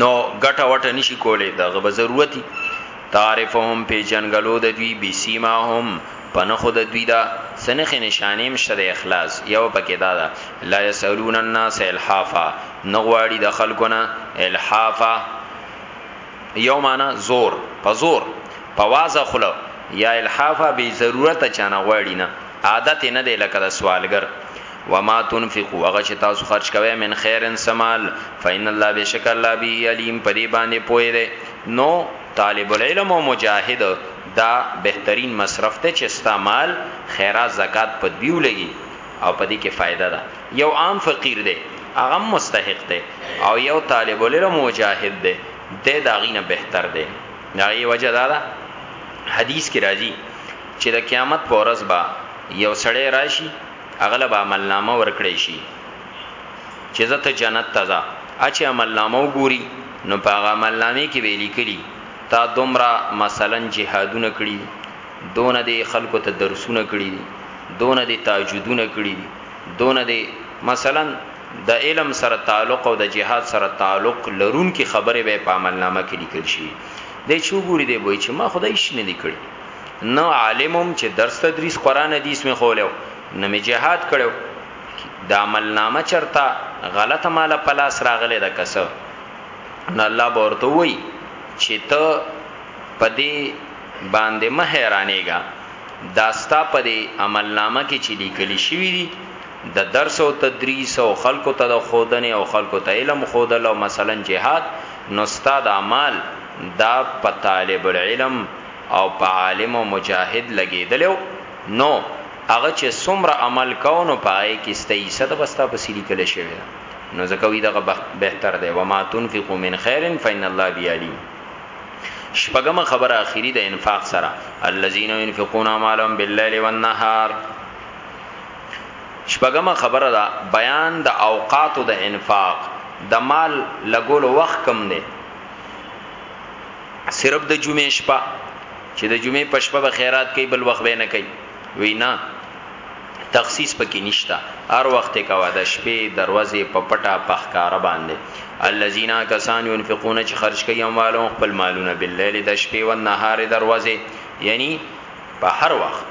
نو ګټه وټه نشي کولای دا غو ضرورتي تعرفهم په جنګلو د دوی بي سیما هم پنه خود دوی دا سنخ نشانیم شد اخلاص یو پکې دا دا لا یسالون الناس الحافا نغواړي د خلکونه الحافا یو معنا زور په زور په وازه خلو یا الحافا به ضرورت چانه غواړي نه عادت نه دی لکه د سوالګر وما تنفقوا هغه چې تاسو خرج کوئ من خیرن سمال فإن الله بشک الله به علیم په دې باندې پوهه ده نو طالب العلم او مجاهد دا بهترین مصرف ته چې استعمال خیرات زکات په دیو لګي او په دې کې فائدہ ده یو عام فقیر دی هغه مستحق دی او یو طالب العلم مجاهد دی د داغینه بهتر دی دا یی وجه دا ده حدیث کې راځي چې د قیامت پر ورځ با یو سړی راشي هغه له به عمل نامه ورکړی شي چې ځه ته جنت ته ځه اچې عمل نامه وګوري نو په هغه عمل نامه کې به لیکلي تا دومره مثلا جهادونه کړي دي دونه دې خلکو ته درسونه کړي دي دونه دې تاجدونه کړي دي دونه دې مثلا د علم سره تعلق او د جهاد سره تعلق لرون کې خبره به په عمل نامه کې لیکل شي د چوغوري دی وای چې ما خدای شي نه لیکل نه عالمم چې درس تدریس قران حدیث می خولو نه می جهاد کړو د عمل نامه چرتا غلطه مال پلاس راغله د کس نه الله ورته وای چې ته پدی باندې مه حیرانېګا داستا پدی عمل نامه کې چې لیکل شوی دی د درس او تدریس او خلکو ته د خودنې او خلکو ته علم خودل او مثلا جهاد نو استاد اعمال دا په طالب العلم او په عالم او مجاهد لګیدلی وو نو هغه چې څومره عمل کاو نو په هغه کې سته حصه د بستا په سری کله شوی ده نو ځکه وی دغه بهتر دی و ما تنفقوا من خیر فإن الله بی علیم شپږم خبره اخیری د انفاق سره الذين ينفقون اموالهم بالليل والنهار شپږم خبره دا بیان د اوقات د انفاق د مال لګول وخت کم دی صرف د جمعې شپه چې د جمعې په شپه به خیرات کوي بل وخت به نه کوي وینا تخصیص پکې نشتا هر وخت کوا د شپې دروازه په پټه پخکار باندې الذين كسان ينفقون چې خرج کوي اموالهم خپل مالونه بالليل د شپې او نهار دروازه یعنی په هر وخت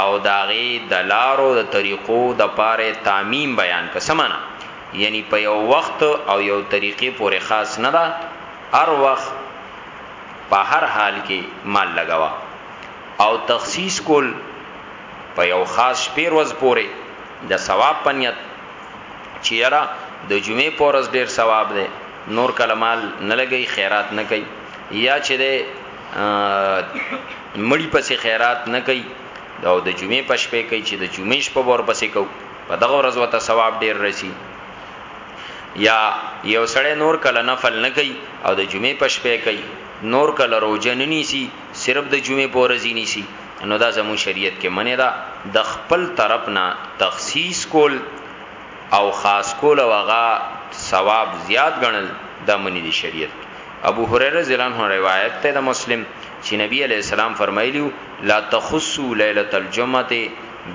او د هغې د لارو د طریقو د پاره تعمیم بیان کړه څه معنی یعنی په یو وخت او یو طریقې پورې خاص نه ده هر وخت په هر حال کې مال لګوا او تخصیص کول په یو خاص شپې ورځ پورې د ثواب پنیت چې یاره د جمعې پورز ډیر ثواب دی نور کلمال نه لګي خیرات نه کوي یا چې مړی پسې خیرات نه کوي او د جمعې په شپه کوي چې د جمعې شپه ور پسې کو په دغه ورځ وته ثواب ډیر رسی یا یو سړی نور کله نفل نه کوي او د جمعې په شپه کوي نور کله روزه نه نیسی صرف د جمعې په ورځ نیسی نو دا زمو شریعت کې منی دا د خپل طرف نه تخصیص کول او خاص کول او هغه ثواب زیات ګڼل دا منی دی شریعت ابو هريره رضی الله عنه روایت ته د مسلم چې نبی علی السلام فرمایلیو لا تخصو ليله الجمعه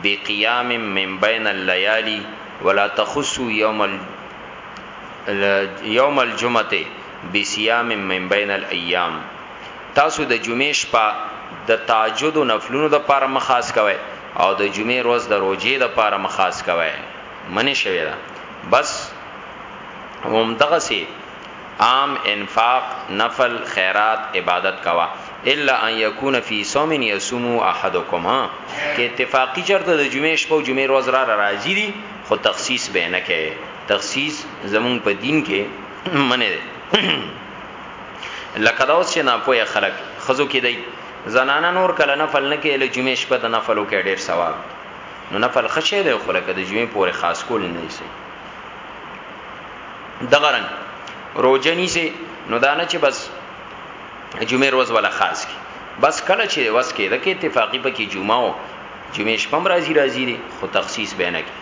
بقيام من بين الليالي ولا تخصو يوم ال... يوم الجمعه بصيام من بين الايام تاسو د جمعې شپه د تهجد او نفلونو د پاره مخاص کوئ او د جمعې روځ د روژې د پاره مخاص کوي منی شوی ده بس هم دغه سي عام انفاق نفل خیرات عبادت کوا الا ان يكون في صوم يصوم احدكم کې اتفاقی چرته د جمعې شپه او جمعې روز را راځي دي خو تخصیص به نه کوي تخصیص زمون په دین کې منه ده لکه دا اوس چې نه پوهه خلک خزو کې دی زنانه نور کله نفل نه کوي له جمعې شپه د نفل وکړي ډېر ثواب دی نو نفل ښه شی دی خو لکه د جمعې پورې خاص کول نه دی صحیح دغه رنګ روژه نیسي نو دا نه چې بس جمعې ورځ ولا خاص کی بس کله چې وس کې د کې اتفاقی په کې جمعه او جمعې شپه هم راځي راځي دي خو تخصیص به نه کی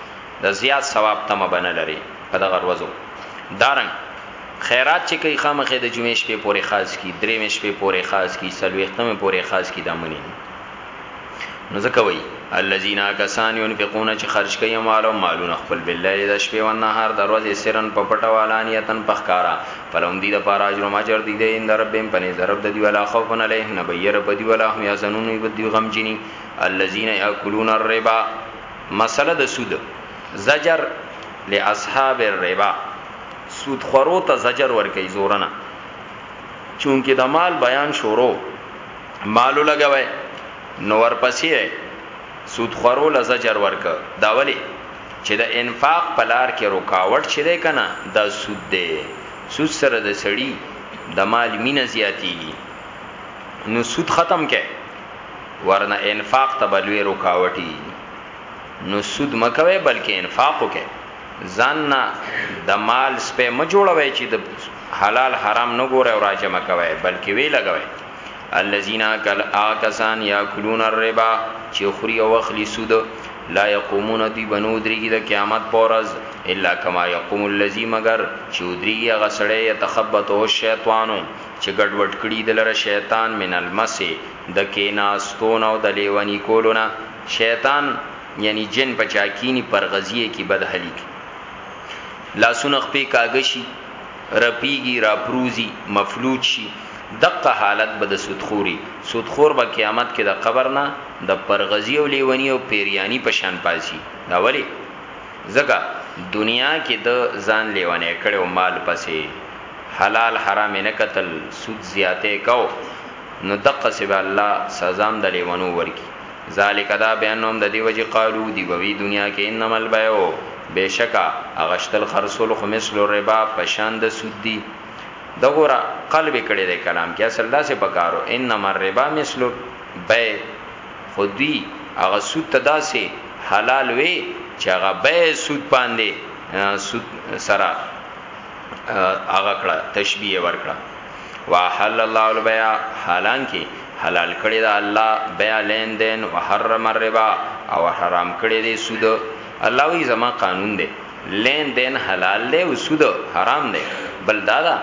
د زیات ثواب تمه بنه لري په دغه ورځو دارنګ خیرات چې کوي خامخې د جمعې شپې پورې خاص کی درې مې شپې پورې خاص کی سلويختم پورې خاص کی دامنې نو ځکه وای الذين کسان ينفقون چې خرج کوي مال او مالونه خپل بالله د شپې او نهار دروازې سرن په پټه والانیتن پخکارا فلهم دي د پار اجر ماجر دي د اند ربهم پنه ضرب د دی ولا خوف عليه نه بیر په دی ولا هم يحزنون وي بدی غم جني الذين ياكلون الربا مسله د سود زجر لاصحاب الربا سود خورو ته زجر ورکي زورنه چونکه د مال بیان شروع مالو لګوي نو ورپسې سود خورو له زجر ورک دا ولی چې د انفاق پلار کې رکاوټ شری کنه دا سود دی سود سره د سړی د مال مینه زیاتیږي نو سود ختم کې ورنه انفاق ته بلوي رکاوټي نو سود مکوي بلکې انفاق وکړي ځان نه د مال سپه م جوړوي چې د حلال حرام نه ګوره او راجمه کوي بلکې وی لګوي الذين کل اکسان یاکلون الربا چې خوري او اخلي سود لا يقومون دی بنو دريږي د قیامت پورز الا کما يقوم الذي مگر چې دريږي هغه سړی يتخبط او شیطانو چې ګډوډ کړي دلره شیطان من المسه د کیناستون او د لیونی کولونه شیطان یعنی جن په چا کینی پر غزی یې کی بد هلی کی لاسونه خپې کاږه شي رپیږي راپروزي مفلوج شي دقه حالت به د سودخوری سودخور به قیامت کې د قبر نه د پرغزی او لیونی او پیریانی په شان پاسی دا ولی ځکه دنیا کې د ځان لیونی کړي او مال پسې حلال حرام نه قتل سود زیاته کو نو دقه سبا الله سزام د لیونو ورکی ذالک دا بانهم د دی وجه قالو دی بوی دنیا کې انما البیع بشکا اغشتل خرصول خمسل الربا پشان د سود دی دغورا قلب کړي د کلام کې اصل دا سه پکارو انما الربا مثل البیع خودی اغه سود تدا سه حلال وی چې هغه به سود باندې سود سره هغه کړه تشبیه ورکړه واحل الله البيع حالانکه حلال کړی دا الله بيع لین دین وحرم الربا او حرام کړی دی سود الله وی زما قانون دی لین دین حلال دی او سود حرام دی بل دادا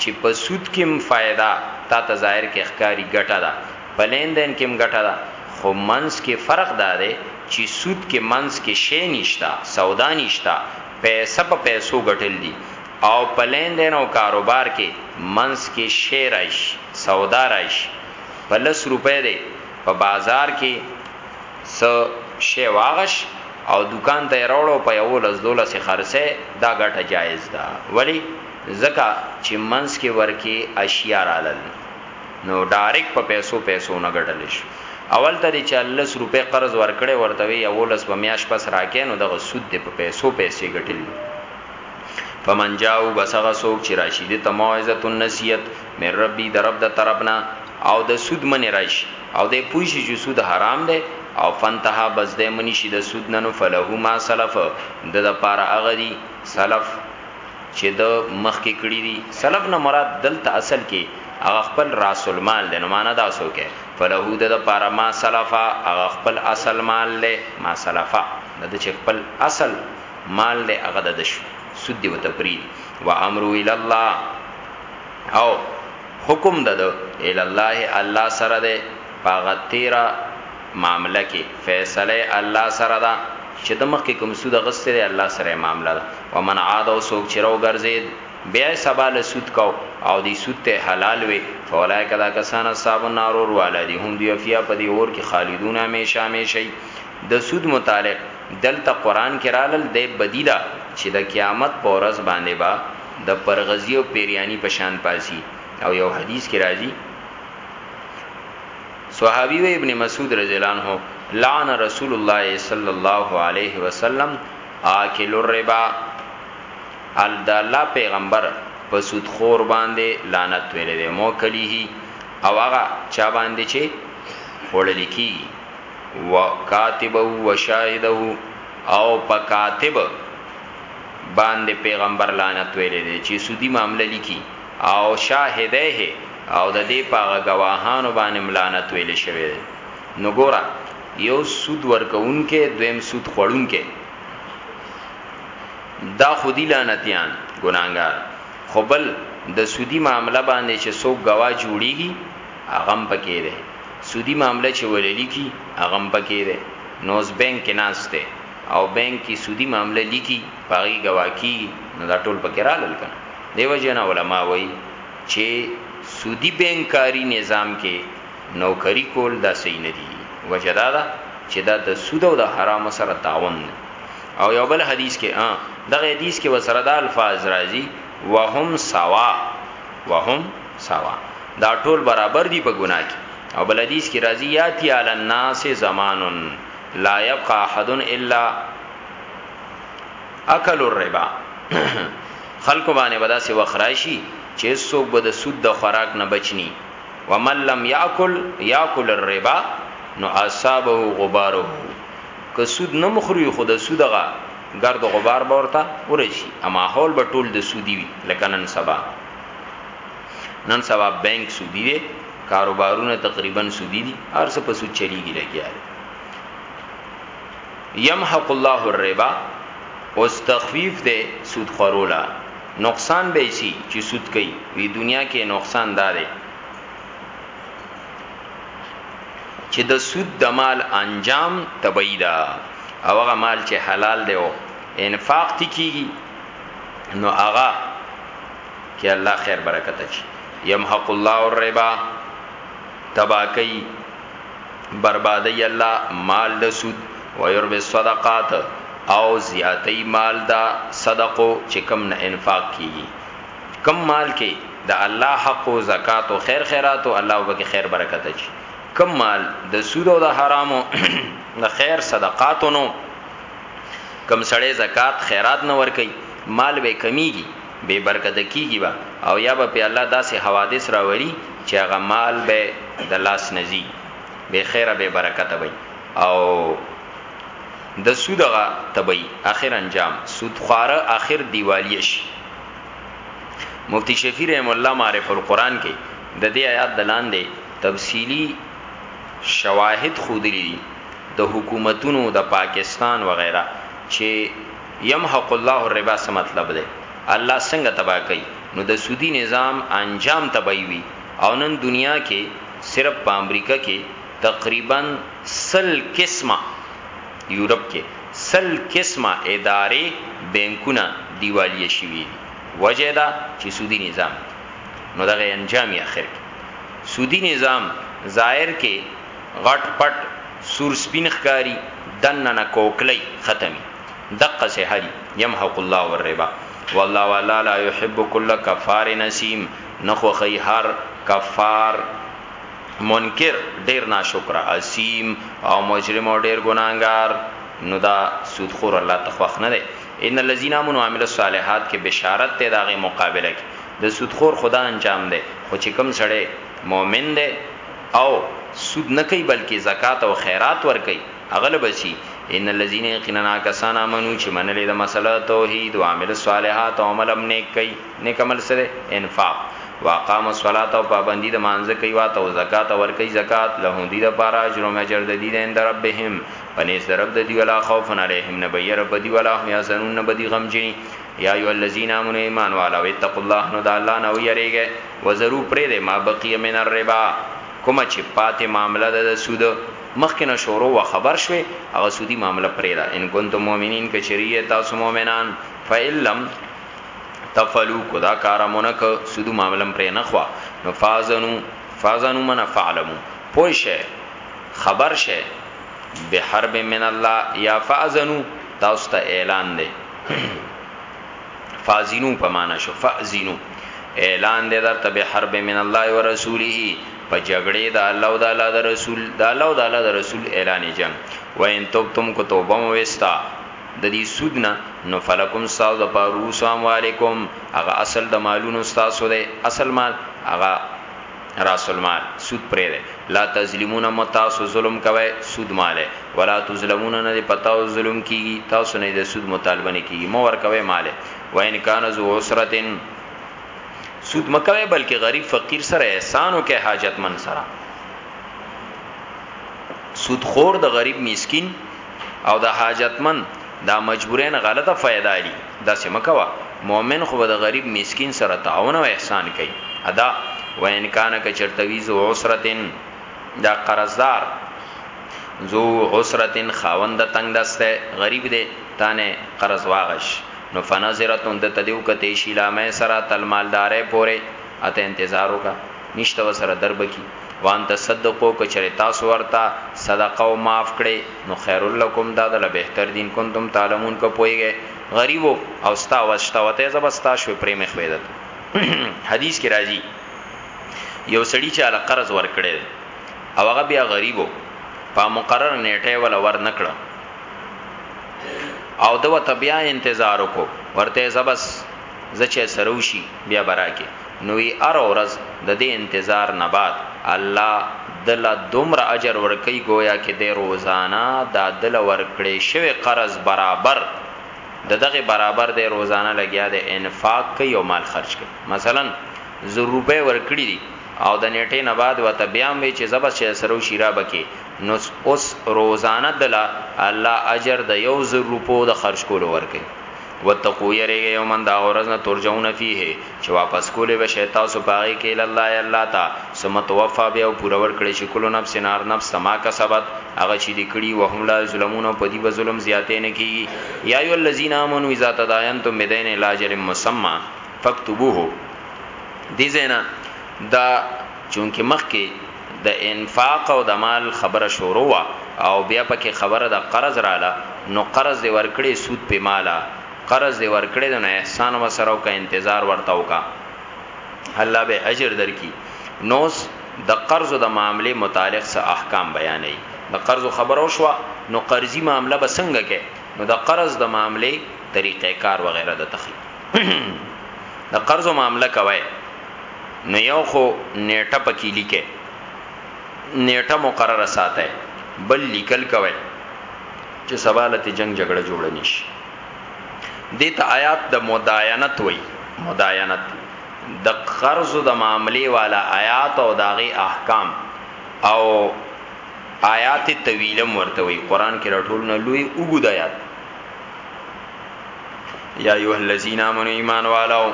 چې په سود کې فائدہ تا ته ظاهر کې اخکاری ګټه ده په لین دین کې ګټه ده خو منس کې فرق دا دی چې سود کې منس کې شی نشتا سودا نشتا پیسه په پیسو ګټل دي او په لین دین او کاروبار کې منځ کې شی راشي سودا راشي په لس روپۍ دی په بازار کې څه شی واغش او دکان ته یې راوړو په یولس دولس یې خرڅه دا ګټه جایز ده ولی ځکه چې منځ کې ورکې اشیا رالل نو ډایرک په پیسو پیسو نه ګټل شي اول ته دې 40 روپې قرض ورکړې ورته وی اولس به میاش پس راکې نو دغه سود دې په پیسو پیسې ګټل فمن جاو بسغه سوک چې راشد ته موعظه النسیت مې ربي د رب د طرفنا او د سود من راشي او د پوي شي چې سود حرام دی او فنتها بس د منی شي د سود نن فلهو ما سلف د د پاره اغدي سلف چه ده مخکی کړی دی سلف نه مراد دلته اصل کی هغه خپل راس المال دی نو معنا دا سو که فلهو ده ده پارا ما سلفا هغه خپل اصل مال دی ما سلفا ده ده چه خپل اصل مال دی هغه ده ده شو سود دی و تپری و امرو الالله او حکم ده ده الالله الله سره ده پاغه تیرا معامله کې فیصله الله سره ده چې د مخکې کوم سود غسته دی الله سره معامله ده ومن عاد او سوک چې رو ګرځید بیا سبا له سود کو او دی سود ته حلال وي فولای کدا کسان اصحاب النار ور والدی هم دی فیا په دی اور کې خالدون همیشه همیشه د سود متعلق دلته قران کې رالل د بدیلا چې د قیامت په ورځ باندې با د پرغزی او پیریانی پشان پاسی او یو حدیث کې راځي صحابي وی ابن مسعود رضی الله عنه لعن رسول الله صلی الله علیه وسلم آکل الربا ال د الله پیغمبر په سود خور باندې لعنت ویلې دی مو کلیه او هغه چا باندې چې خړل کی وکاتبه وشاهده او په کاتب باندې پیغمبر لعنت ویلې دی چې سودی معاملې لیکي او شاهديه او د دې په هغه ګواهانو باندې هم لعنت ويل شوی دی. نو ګوره يو سود ورکوونکی دويم سود خوړونکی دا خو دي لعنتيان ګناهګار خو بل د سودي معامله باندې چې څوک ګواه جوړيږي هغه هم پکې دی سودی معاملې چې وللی کی اغم پکې ده نوز بانک کې ناشته او بانک کې سودی معاملې لیکي پاغي گواکی نو دا ټول پکې رالل کنه دیو جن علماء وایی چه سودی بینکاری نظام کې نوکری کول دا صحیح ندی وجه دا ده چه دا د سود او د حرام سره تعاون دی او یو بل حدیث کې ا دغه حدیث کې وسره دا الفاظ راځي وهم سوا وهم سوا دا ټول برابر دي په ګناه کې او بل حدیث کې راځي یاتی علی الناس زمانن لا یبقى احد الا اکل الربا خلکو باندې به داسې وخت راشي چې هېڅوک به د سود د خوراک نه بچ ني، ومن لم یأکل یأکل الربا نو اصابه غباره، که سود نه هم خوري خو د سود هغه ګرد و غبار به ورته ورشي، ماحول به ټول د سودي وي، لکه نن سبا، نن سبا بانک سودي دی، کاروبارونه تقریبا سودي دي، هر څه په سود چلېږي لګیا دی. یمحق الله الربا اوس تخفیف دی سود خورولا نقصان به شي چې سود کوي وی دنیا کې نقصان دار چې د سود د مال انجام تبعیدا او هغه مال چې حلال دی او انفاق تی کیږي نو هغه کې الله خیر برکت اچي یمحق الله الربا تباکی بربادی الله مال د سود و يربي الصدقات او زیاتی مال دا صدقو چې کم نه انفاق کیږي کم مال کې د الله حق او زکات او خیر خیرات او الله وبکه خیر برکت اچي کم مال د سود او د حرامو د خیر صدقاتونو کم سړی زکات خیرات نه ور کوي مال به کمیږي بې برکته کیږي به او یا به پې الله داسې حوادث راولي چې هغه مال به د لاس نه ځي بې خیره بې برکته به او د سود هغه تبعي اخر انجام سود خواره اخر دیوالیه شي مفتی شفیع رحم الله معرف القرآن کې د دې آیات دلاندې تفصیلی شواهد خودلی دي د حکومتونو د پاکستان وغیرہ چې یمحق الله الربا څه مطلب دی الله څنګه تباه کوي نو د سودي نظام انجام تباهي وي او نن دنیا کې صرف په امریکا کې تقریبا سل قسمه یورپ کې سل قسمه ادارې بانکونه دیوالیه شوي دي وجه دا چې سودي نظام نو دغه انجام یې اخر کې سودی نظام ظاهر کې غټ پټ سور سپین ښکاري دننه کوکلۍ ختمي دقه سي حل يمحق الله الربا والله والله لا يحب کل کفار نسيم نه خوښي هر کفار منکر ډیر ناشکر اسیم او مجرم او ډیر ګناګار نو دا سود خور الله تخوخ نه دی ان الذين امنوا وعملوا الصالحات کې بشارت ته داغه مقابله کې د سود خور خدا انجام دی خو چې کم سړی مؤمن دی او سود نه کوي بلکې زکات او خیرات ور کوي هغه له بچي ان الذين يقيننا کسان امنو چې منلې د مسله توحید او عامل صالحات او عمل هم نیک کوي نیک عمل سره انفاق واقام الصلاه او پابندي د مانزه کوي واته او زکات ور کوي زکات له دې د پاره اجر او اجر د دې د اند ربهم پنيز درب د دی ولا خوف عليهم نبي رب دی ولا هم يحزنون نبدي غمجني یا ایها الذین آمنوا ایمان والو اتقوا الله نو د الله نه ویریږئ وذرو پریږدئ ما بقی من الربا کومه چې پاتې معامله ده د سود مخکې نه شروع و خبر شوې هغه سودی معامله پریږده ان کنتم مؤمنین که چېرې یې تاسو مؤمنان فإن لم تفعلوا کو دا کار مونږ که سودو معامله پرې نه خوا نو فازنو فازنو من فعلمو پوه شه خبر شه بحرب من الله یا فازنو تاسو ته اعلان دی فازینو په معنا شو فازینو اعلان دې درته به حرب من الله و رسوله په جګړې د الله او د الله د رسول د الله او د الله د رسول اعلان جنگ و ان توبتم کو توبه مو وستا د دې سودنا نو فلکم ساو د پاروس اموالکم هغه اصل د مالونو تاسو دی اصل مال هغه راس المال سود پرې ده لا تظلمون متاسو ظلم کوي سود مال ولا تظلمون نه پتاو ظلم کیږي تاسو نه د سود مطالبه نه کیږي مو ور کوي مال وان کان ذو عسرتن سود مکوي بلکې غریب فقیر سره احسانو کې حاجت من سره سود خور د غریب مسکین او د حاجت من دا مجبورین غلطه فائدہ لري داسې مه کوه، مؤمن خو به د غریب مسکین سره تعاون او احسان کوي. ادا، وان کان که چېرته وي ذو عسرة دا قرضدار، ذو عسرة خاوند د تنګ دستی، غریب دی، تا نه قرض واغش، نو فنظرة ده ته دې وکتې شي الی میسرة تل مالدارۍ پورې، ته انتظار وکړه، نشته ورسره در به کړي. وان تصدقو که چرې تاسو ورته صدقه او معاف کړې نو خیرلکم دا دله بهتر دین کنتم تعلمون که پوهیږئ غریب او ستا وس شته وته زه به ستا شوې پرې مې خوې دته حدیث کې راځي یو سړی چې علا قرض ورکړي او هغه بیا غریب په مقرر نیټه ولا ور نکړه او دو ته بیا انتظار وکړو ورته زبس ځه چه سره وشی بیا به راکی نو وی هره ورځ ددی انتظار نه بعد الله ده له دومره اجر ورکوی ګویا که دی روزانه دا ده له ورکړی شوی قرض برابر ددغی برابر دی روزانه لګیا دی انفاق کوی او مال خرچ کوی مثلا زر روپی ورکړی دی او د نیټی نه بعد ورته بیا هم وی چه ځه بس چه سره وشی رابه کی نو اوس روزانه ده له الله اجر د یو زر روپو د خرچ کولو ورکوی. وتقو یریږي یوما دا ورځ نه ترجون فيه چې واپس کولې به شي تاسو پاره کې ال الله الله تا ثم توفى به او پوره ور کړی شي کلو نفس نار نفس سما کسبت هغه چې دی کړی وهم لا ظلمون او پدی به ظلم زیاتې نه کیږي یا ای الذین امنوا اذا تداینتم بدین لاجل مسمى فاكتبوه دي زینا دا چونکه مخ کې د انفاق او د مال خبره شروع وه او بیا پکې خبره د قرض راله نو قرض دې ورکړې سود پې ماله قرض دې ورکړې ده نو احسان وسره وکه انتظار ورته وکه الله به اجر درکي نوس د قرض د معاملې متعلق څه احکام بیانې د قرض خبرو شو نو قرضي معاملې به څنګه کې نو د قرض د معاملې طریقې کار وغیرہ د تخی د قرض معاملې کوي نو یو خو نیټه پکې لیکه نیټه مقرره ساته بل لیکل کوي چې سبا لته جنگ جګړه جوړ نشي دې ته آیات د مداینت وای مداینت د قرض د معاملې والا آیات او داغه احکام او آیات طویله مرته وی قران کې راټول نه لوی وګد آیات یا ایه الذین آمنوا ایمان والو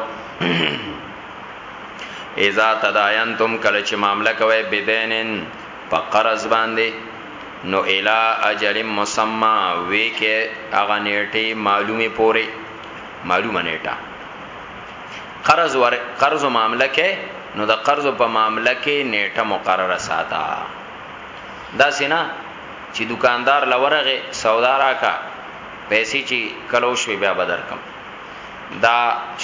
اذا تداینتم کله چې معامله کوي بدینن په قرض باندې نو الی اجل مسمى وی کې اغه نیټه معلومه پوره معلومه نیټه قرض ور قرض معامله کې نو د قرض په معامله کې نیټه مقرره ساته دا سینا چې دکاندار لورغه سودا راکا پیسې چې کلو شوي بیا بدر کم دا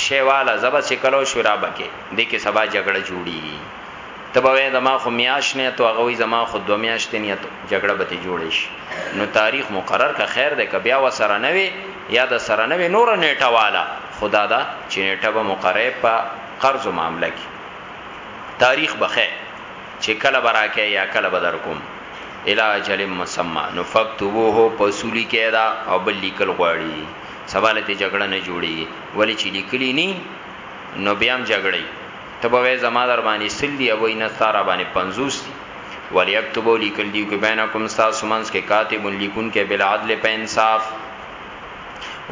شی والا زبا چې کلو شو را بکې دې کې سبا جګړه جوړیږي ته به وې زما خو میاش نه ته هغه وې زما خو دو میاش ته نه ته جګړه به ته جوړې شي نو تاریخ مقرر کا خیر دې ک بیا وسره نه وي یا د سره نه وي نور نیټه والا خدا دا چې نیټه به مقرره په قرض معاملې کې تاریخ بخې چې کله براکه یا کله بدر کوم الا اجل مسمى نو فكتبوه پسولی کېدا او بل لیکل غواړي سبا له دې جګړه نه جوړیږي ولی چې لیکلی نی نو بیا هم جګړه ته به وې زما در باندې سل دی او نه ستاره باندې 50 دی ولی اكتبو لیکل دیو کې بینکم تاسو منس کې کاتب لیکون کې بل عدل په انصاف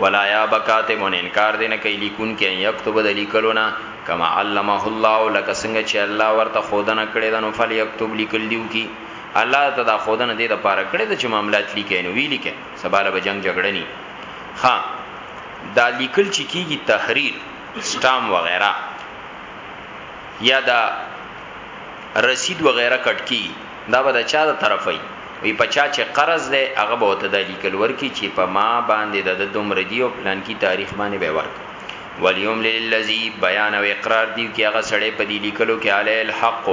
ولا یا بکاتب انکار دینه کې لیکون کې یكتب د لیکلونه کما علمه الله لك څنګه چې الله ورته خودنه کړی دنو فل یكتب لیکل دیو کې الله ته دا خودنه دې د پاره کړی د چې معاملات لیکې نو وی لیکې سبا له به جنګ جګړه نی ښا دا لیکل چې کیږي تحریر سټام وغیرہ یا دا رسید وغیرہ کټ کی دا به د چا د طرفه وي په چا چې قرض دی هغه به ته د لیکل ورکی چې په ما باندې د دوم ردی او پلان کی تاریخ باندې به ورک ولیوم للذی بیان او اقرار دی کې هغه سړی په دې لیکلو کې علی الحق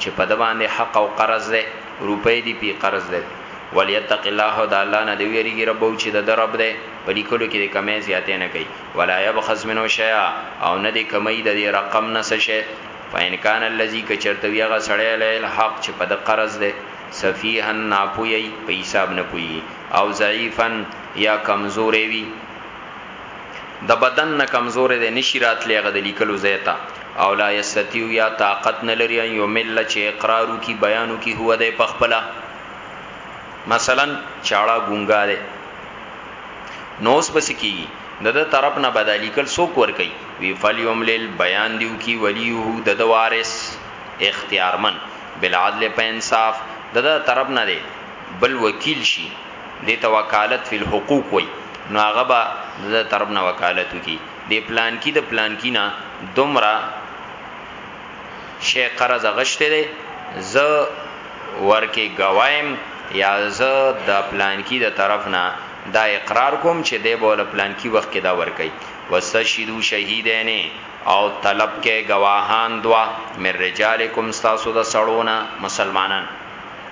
چې په د باندې حق او قرض دی روپۍ دي پي قرض لري وليتق الله د الله نه دی ویریږي ربو چې د درب دی په لیکلو کې د کمې زیاتې نه کوي ولا يبخس منو شيا او نه دی کمی د دې رقم نه څه شي فإن كان الذي كچرتوي هغه سړی له الحق چې په د قرض دی سفيها ناپوي په حساب نه پوي او ضعيفا یا کمزوري وي د بدن نه کمزوری دی نشی راتلی هغه د لیکلو ځای ته او لا یستطیع یا طاقت نه لري ان یمل چې اقرار کی بیان کی هو دی په خپل مثلا چاړه ګونګا دی نو اوس بس کیږي د د طرف نه بدلی کل سوک ور کوي وی فلیوم لیل بیان دیو کی ولیه د د وارث اختیارمن بالعدل په انصاف د د طرف نه دی بل وکیل شي دې ته وکالت فی الحقوق وای نو هغه به د طرف نه وکالت وکي د پلان کی د پلان کی نه دومره شی قرض غشته دی ز ورکه گوایم یا ز د پلان کی د طرف نه دا اقرار کوم چې دی بوله پلان کی وخت کې دا ورکي واستشهدوا شهیدین او طلب کې گواهان دوا من رجالکم تاسو د سړونه مسلمانان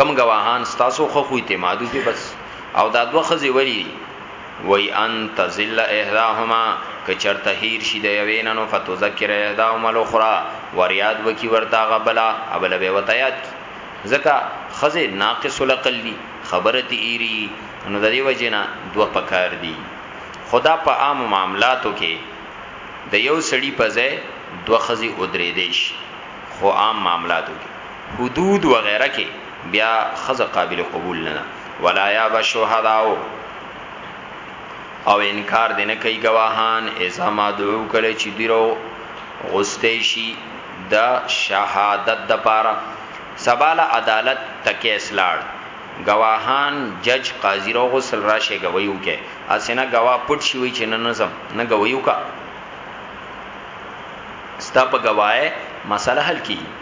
کم گواهان ستاسو خو خو اعتمادو کې بس او دا دوه خزي وری وای ان تزل احداهما که چرته هیر شي د یوین نو فتذکر احداهما الاخرى وریاد وکي ورته غبلا ابل به وتیات زکه خزه ناقص العقل دي خبره تی ایری نو د دې وجنه دوه پکار دي خدا په عام معاملاتو کې د یو سړی په ځای دوه خزي ودرې دیش خو عام معاملاتو کې حدود وغیره کې بیا خزه قابل قبول نه ده ولا یا بشهداو او انکار دینه کوي گواهان اذا ما دعو کله چې دیرو غستې شي د شهادت د پاره سباله عدالت تکې اسلاړ گواهان جج قاضی رو غسل راشه گویو کې اسنه گوا پټ شي وي چې نه نظم نه گویو کا ستا په گواهه مسله حل کی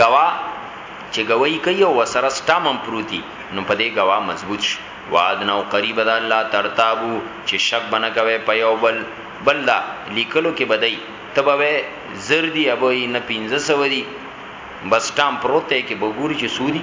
ګوا چې ګوي کوي او وسره سټام هم پروتي نو په دې ګوا مضبوط شي واد نو قریب ده الله ترتابو چې شک بنه کوي په یو بل بل دا لیکلو کې بدای تبوي زردی ابوي نه 1500 دي بس ټام پروته کې بګوري چې سودی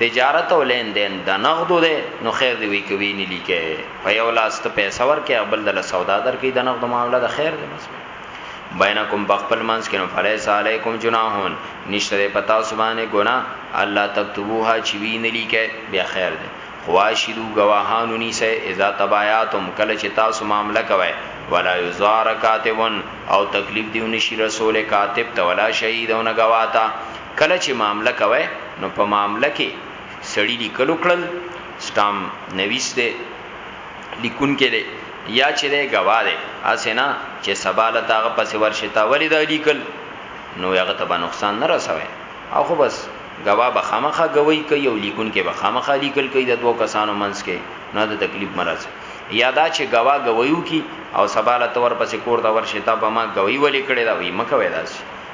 تجارت او لین دین دنغدو دی نو خیر دی وی که وی نه لیکی په یو لاس ته پیسه ورکی او بل دله سودا درکی دنغدو معامله ده خیر دی بس بینکم بخپل منس کینو فلیس علیکم جناحون نشته دی پتا سبانه گنا الله تکتبوها چی وی نه لیکی بیا خیر دی خواشیدو گواهانو نیسه اذا تبایاتم کله چی تاسو معامله کوی ولا یزار کاتبون او تکلیف دیو نشی رسول کاتب ته ولا شهیدون گواتا کله چی معامله کوی نو په معامله کی سړی لیکل وکړل سټام نویس دی لیکونکی دی یا چی دی ګواه دی هسی نه چی سبا له تاغه پسی ورشی تا ولی دا لیکل نو هغه ته به نقصان نه رسوی او خو بس ګواه به خامخا ګوی کوي او لیکونکی به خامخا لیکل کوي د دوو کسانو منځ کې نه د تکلیف مرز یا دا چې ګواه ګویو کی او سبا له تور پسې کور ته ورشي تا به ما ګوی ولې کړی دا وی مکه وای داسي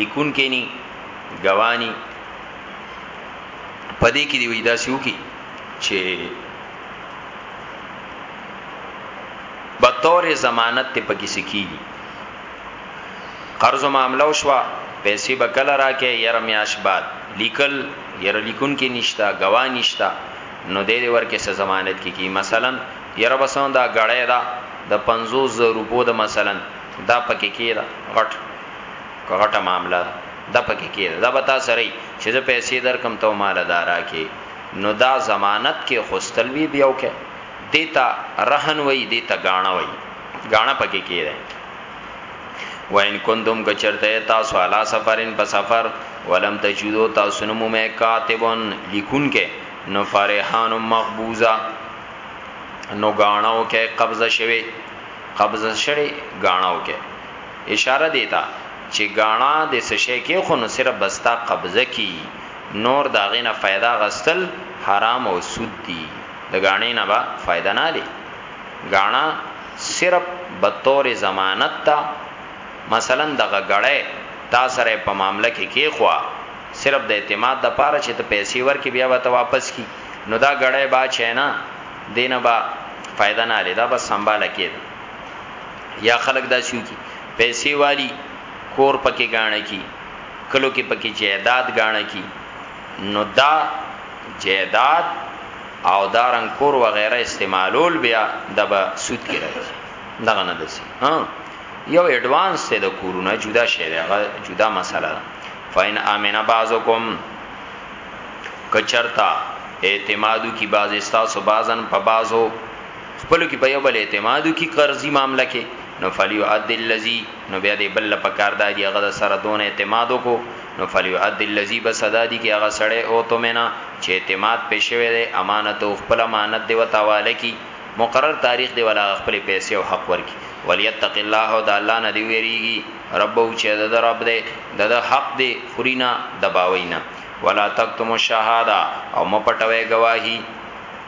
لیکون کې ني ګواني پدې کې دی وې دا سيو کې چې به تور ضمانت ته پکې سکیږي قرض معاملہ وشوا پیسې به کله راکې یره میاش بعد لیکل یره لیکون کې نشتا غوا نشتا نو دې دې ورکه څه ضمانت کې کی مثلا یره بسون دا غړې دا د 50000 روپو د مثلا دا پکې کېدا غټ کوټه معاملہ د پکې کېده دا به تا سره چې زه پیسې درکم ته مال دارا کې نو دا ضمانت کې خوستل وی بیا وکه دیتا رهن وی دیتا غاڼه وی غاڼه پکې کېده وین کندم کچرته تاسو علا سفرین په سفر ولم تجدو تاسو نمو مې کاتبون لیکون کې نو فرحان مقبوزه نو غاڼو کې قبضه شوی قبضه شړی غاڼو کې اشاره دې ته چي ګاڼه دې څه شی کښېښو نو صرف به ستا قبضه کېږي نور د هغې نه فائده اخستل حرام او سود دي د ګاڼې نه به فائده نه اخلې ګاڼه صرف بطور ضمانت ده مثلا دغه ګړی تا سره يې په معامله کښې کښېښوه صرف د اعتماد د پاره چي ته پيسې ورکې بيا به ته واپس کړي نو دا ګړی به چينه دې نه به فائده نه اخلې دا بس سمباله کېده. یا خلک داسې وکړي پیسې والی کور پکې غاڼه کی کلو کې پکې جیداد غاڼه کی نو دا جیداد او دارن کور و غیره استعمالول بیا د به سود کې راځي دغه نه دسی ها یو اډوانس ته د کورونه جدا شی هغه جدا مسله ده فاین امنه بعضکم کچرتا اعتمادو کی باز استاسو بازن په بازو خپل کې په یو بل اعتمادو کې قرضي معاملې کې نو فلیو عد الذی نو بیا دې بل په کار دادی هغه سره دون اعتمادو کو نو فلیو عد الذی بسدا دي کې هغه سړی او تو مینا چې اعتماد پېښوي دي امانت او خپل امانت دی وتاواله کی مقرر تاریخ دی ولا خپل پیسې او حق ورکی وليتق الله او د الله نه دی ویریږي رب او چې د رب دی د حق دی خورینه دباوینا ولا تکتم الشهاده او مپټوي گواہی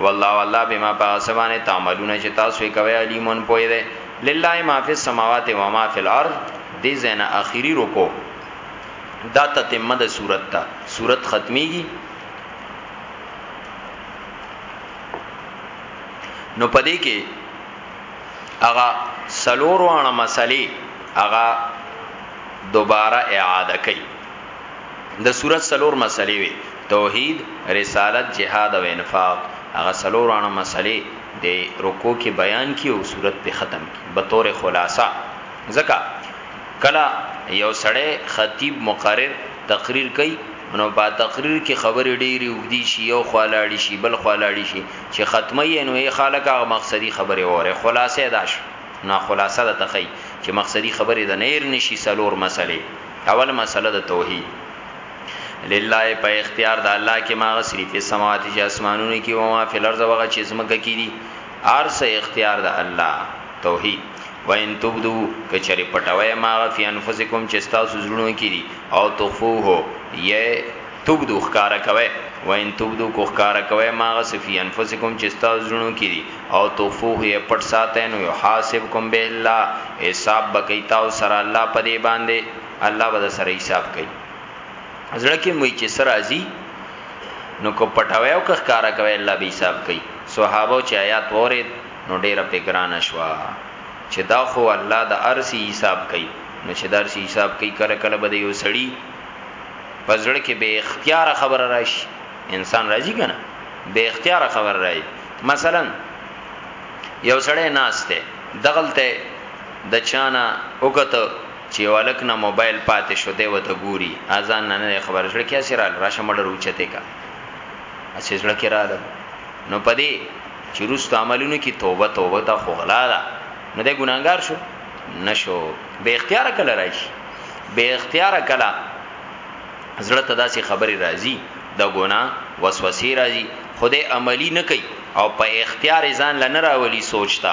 والله والله بما پاسبانه تعملون چې تاسو یې کوي علیمون پوي ده لله ما فی السماوات و ما فی الارض دې زنه اخیری رکو دا تتمه د صورت ته صورت ختميږي نو پدې کې اغا سلور وانه مسلې اغا دوباره اعاده کړي د صورت سلور مسلې وي توحید، رسالت، جهاد او انفاق هغه څلور اړه مسئلې د رکوع کې بیان کړي او سورت پرې ختم کړي بطور خلاصه ځکه کله یو سړی خطیب مقرر تقریر کوي نو په تقریر کې خبرې ډېرې اوږدې شي یو خوا لاړې شي بل خوا لاړې شي چې ختمه یې نو یې خلک هغه مقصدي خبرې وره خلاصه دا شو نو خلاصه د تخی چې مقصدي خبرې د نیر نشي څلور مسئلې اول مسئله د توحید لله په اختیار د الله کې ما غسری په سماوات چې اسمانونو کې او ما په لرزه وغه چې زمکه کې دي ارس اختیار د الله توحید وین تبدو کچری پټوي ما فی انفسکم چې تاسو زړونو کې دي او تخفوه یې تبدو خکارا کوي وین تبدو کو خکارا کوي ما فی انفسکم چې تاسو زړونو کې دي او تخفوه یې پټ ساتنو یحاسبکم به الله حساب بکې تاسو سره الله په دې باندې الله به د سره حساب کوي زړه کې موي چې سره ازي نو کو پټاوي او کخکارا کوي الله به حساب کوي صحابه چې آیات وره نو ډیره په ګران شوا چې دا خو الله د ارسی حساب کوي نو چې د ارسی حساب کوي کله کله به یو سړی پزړه کې به اختیار خبره راشي انسان راځي کنه به اختیار خبره راځي مثلا یو سړی ناشته دغلته د چانا وکته چې یو هلک نه موبایل پاتې شو دی وته ګوري اذان نه نه خبر زړه کې اسې رااله راشه مړه روچته کا اسې زړه کې رااله نو پدې چې روست عملونو کې توبه توبه دا خو غلا ده نو د ګناګار شو نشو به اختیار کله راشي به اختیار کله زړه ته داسې خبري راځي د ګنا وسوسې راځي خدای عملی نه کوي او په اختیار ځان لنه راولي سوچتا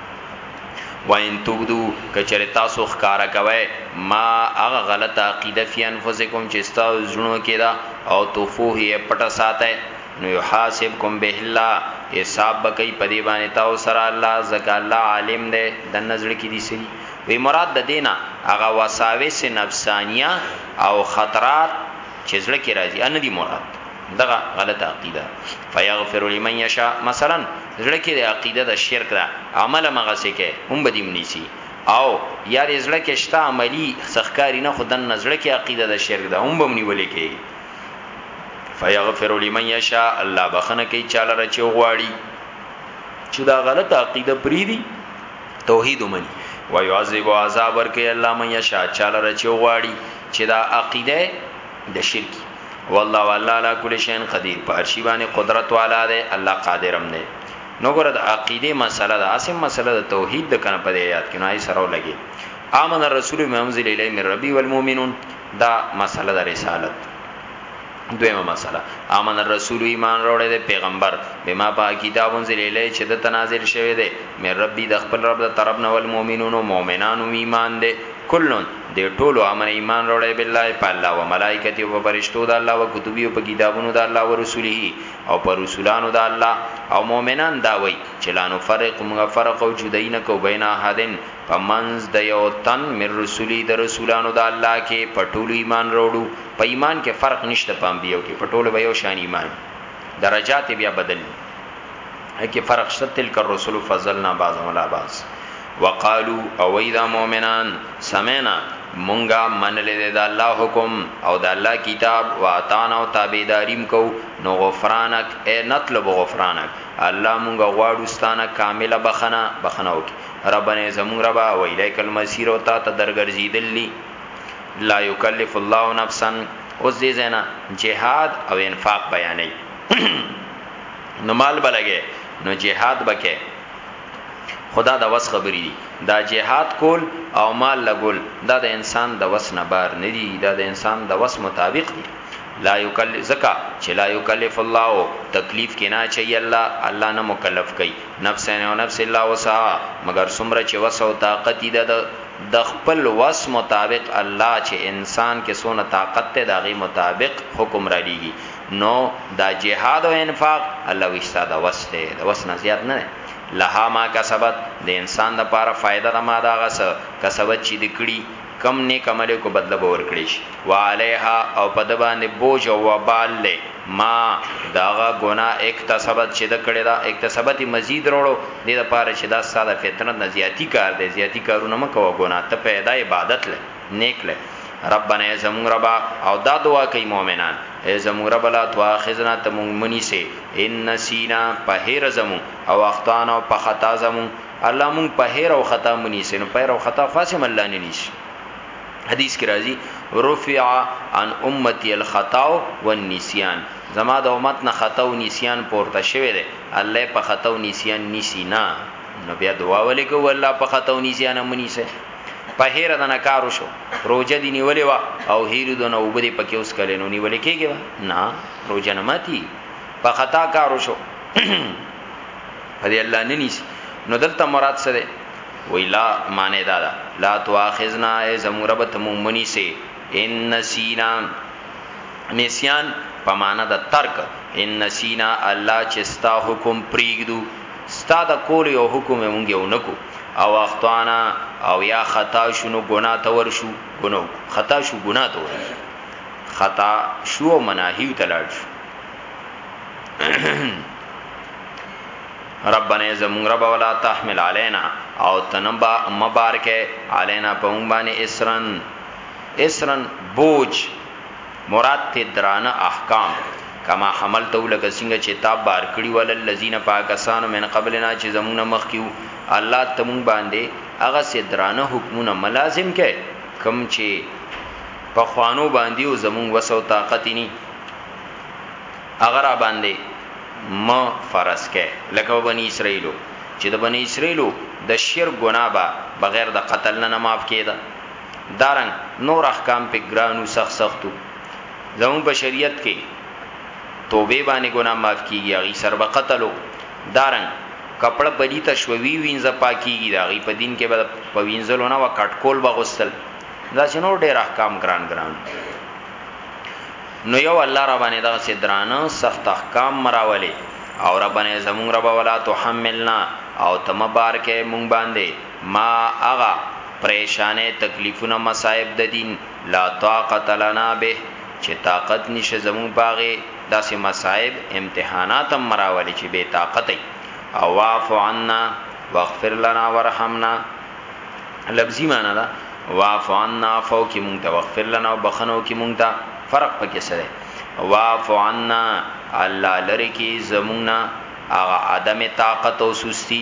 وان تبدو کچره تاسو ښکارا کوي ما هغه غلطه عقیده فی انفسکم چې تاسو زړونو کې دا او توفوه یې پټه ساته نو یحاسبکم به الله حساب بکې په دې باندې تاسو سره الله زکه الله عالم دی د نظر کې دي سری وی مراد د دینه هغه وساوس نفسانیه او خطرات چې زړه کې راځي ان دي مراد دغه غلط عقیده فیغفر لمن یشاء مثلا زړه کې د عقیده د شرک را عمل مغه سکه هم بدیم نیسی او یا د زړه کې شته عملی سخکاری نه خدن نزړه کې عقیده د شرک د هم بمنی ولې کې فیغفر لمن یشاء الله بخنه کوي چاله رچو غواړي چې دا غلط عقیده پری دی توحید ومني ويعذب عذاب ورکي الله من یشاء چاله رچو غواړي چې دا عقیده د شرک والله والله علی کل شیء قدیر په هر شی باندې قدرت والا دی الله قادرم دی نو ګره د عقیده مسله ده اسیم مسله د توحید د کنه په یاد کې نه سره لګي امن الرسول منزل الی من ربی والمؤمنون دا مسله د رسالت دویمه مسله امن الرسول ایمان راوړی د پیغمبر بما با کتاب انزل الی چې د تنازل شوی دی مې ربي د خپل رب د طرف نه ول مؤمنون او مؤمنان ایمان دی کلن دی ټولو امن ایمان روړی بالله په الله و ملائکته و فرشتو د الله و کتبی او په کتابونو د الله و رسوله او پر رسولانو د الله او مؤمنان دا وای چې لا نو فرق موږ فرق او جدای نه کو بین احدن په منز د یو تن مر رسولی د رسولانو د الله کې په ټولو ایمان روړو په ایمان کې فرق نشته پام بیو کې په ټولو به یو شان ایمان درجات بیا بدل هکې فرق شته تل کر رسول فضلنا بعضهم لا بعض وقالو او وی دا مؤمنان سمعنا مونږه منلی دی د الله حکم او د الله کتاب واطعنا او تابعداریم کو نو غفرانک ای نطلب غفرانک الله مونږه غواړو ستانه کامله بخنه بخنه وکي ربنا زمون ربا و الیک المسیر او تا ته درګرځیدل لی لا یکلف الله نفسا اوس دې زینا جهاد او انفاق بیانې نو مال بلګې نو جهاد بکې خدا د وس خبرې دي دا جهاد کول او مال لګول دا د انسان د وس نه بار نه دي دا د انسان د وس مطابق دي لا یکل زکا چې لا یکلف الله تکلیف کنا چي الله الله نه مکلف کوي نفس نه او نفس الا وسع مگر سمره چې وس او طاقت دي د خپل وس مطابق الله چې انسان کې سونه طاقت ته داغي مطابق حکم را لېږي نو دا جهاد او انفاق الله وستا د وس دی د وس نه زیات نه لها ما کسبت د انسان د پاره فائدہ د ما دا غس کسبت چې د کړي کم نیک عمل کو بدله باور کړي شي وعليها او په د باندې بوج او وبال له ما داغه ګنا اکتسبت چې د کړي دا اکتسبت مزید وروړو د لپاره چې دا ساده فتنه نه زیاتی کار دی زیاتی کارونه مکو ګنا ته پیدا عبادت له نیک لې ربنا ای زمون ربا او دا دعا کوي مؤمنان ای زمون رب لا تواخذنا ته مونږ منی سي ان نسینا په هر زمون او اخطان او په خطا زمون الله مونږ په هر او خطا منی سي نو په هر او خطا خاصه مله نه نیسی حدیث کی راځي رفع عن امتی الخطا والنسیان زما د امت نه خطا او نسیان پورته شوی دی الله په خطا او نسیان نسی نه نو بیا دعا ولې کو الله په خطا او نسیان منی سي په هیره د نکارو شو روجه دی نیولې وا او هیرو د نو وبدي پکې اوس کله نو نیولې کېږي نه روجه نه ماتي په خطا کارو شو هدي الله نه نیسی نو دلته مراد سره ویلا معنی دا دا لا تواخذنا ای زموربت مومنی سه ان نسینا نسیان په معنا د ترک ان نسینا الله چې ستا حکم پریږدو ستا د کول یو حکم مونږ یو نکو او اخطانا او یا خطا شونو ګنا ته ورشو ګنو خطا شو ګنا ته ورشو خطا شو مناهی تلاړ شو ربنا زمون رب ولا تحمل علينا او تنبا مبارکه علينا په مون باندې اسرن اسرن بوج مراد ترې درانه احکام، کما حملته لکه څنګه چې تا بار کړي وو، علی الذین په هغه کسانو، من قبلنا چې زموږ نه مخکې وو، الله ته موږ باندې هغسې درانه حکمونه مه لازم کړه کوم چې پخوانو باندې او زموږ وس او طاقت یې نی هغه را باندې مه فرض کړه لکه بنی اسرائیلو چې د بنی اسرائیلو د شرک ګناه به بغیر د قتل نه نه معاف کېده دارنګ نور احکام پې ګران وو سخت سخت وو زموږ په شریعت کې توبې باندې ګناه معاف کیږي هغه سر به قتل وو دارنګ کپړه پدی تشوي وینځه پاکیږي دا غي په دین کې به په وینځلو نه وکټکول بغوستل دا شنو ډېر احکام ګران ګران نو یو الله را باندې دا سي درانه سخت احکام مراولي او ربانه زمون رب ولا تحملنا او تم بار کې مونږ باندې ما هغه پريشانۍ تکليفونه مصائب د دين لا طاقت لنا به چه طاقت نشته زمونږ په هغې داسې مصائب امتحانات هم مه راولې چه بې طاقته يي او واعف عنا واغفر لنا وارحمنا لفظي معنی ده واعف عنا عفو کی مونږ ته واغفر لنا او بخنو کی مونږ ته فرق پکې سره واعف عنا الله لری کی زمونږ نه هغه عدم طاقت او سستی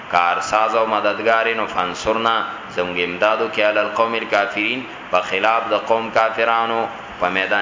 کارساز او مددګار یې نو فانصرنا زموږ امداد وکړه علی القوم الکافرین په خلاف د قوم کافرانو په میدان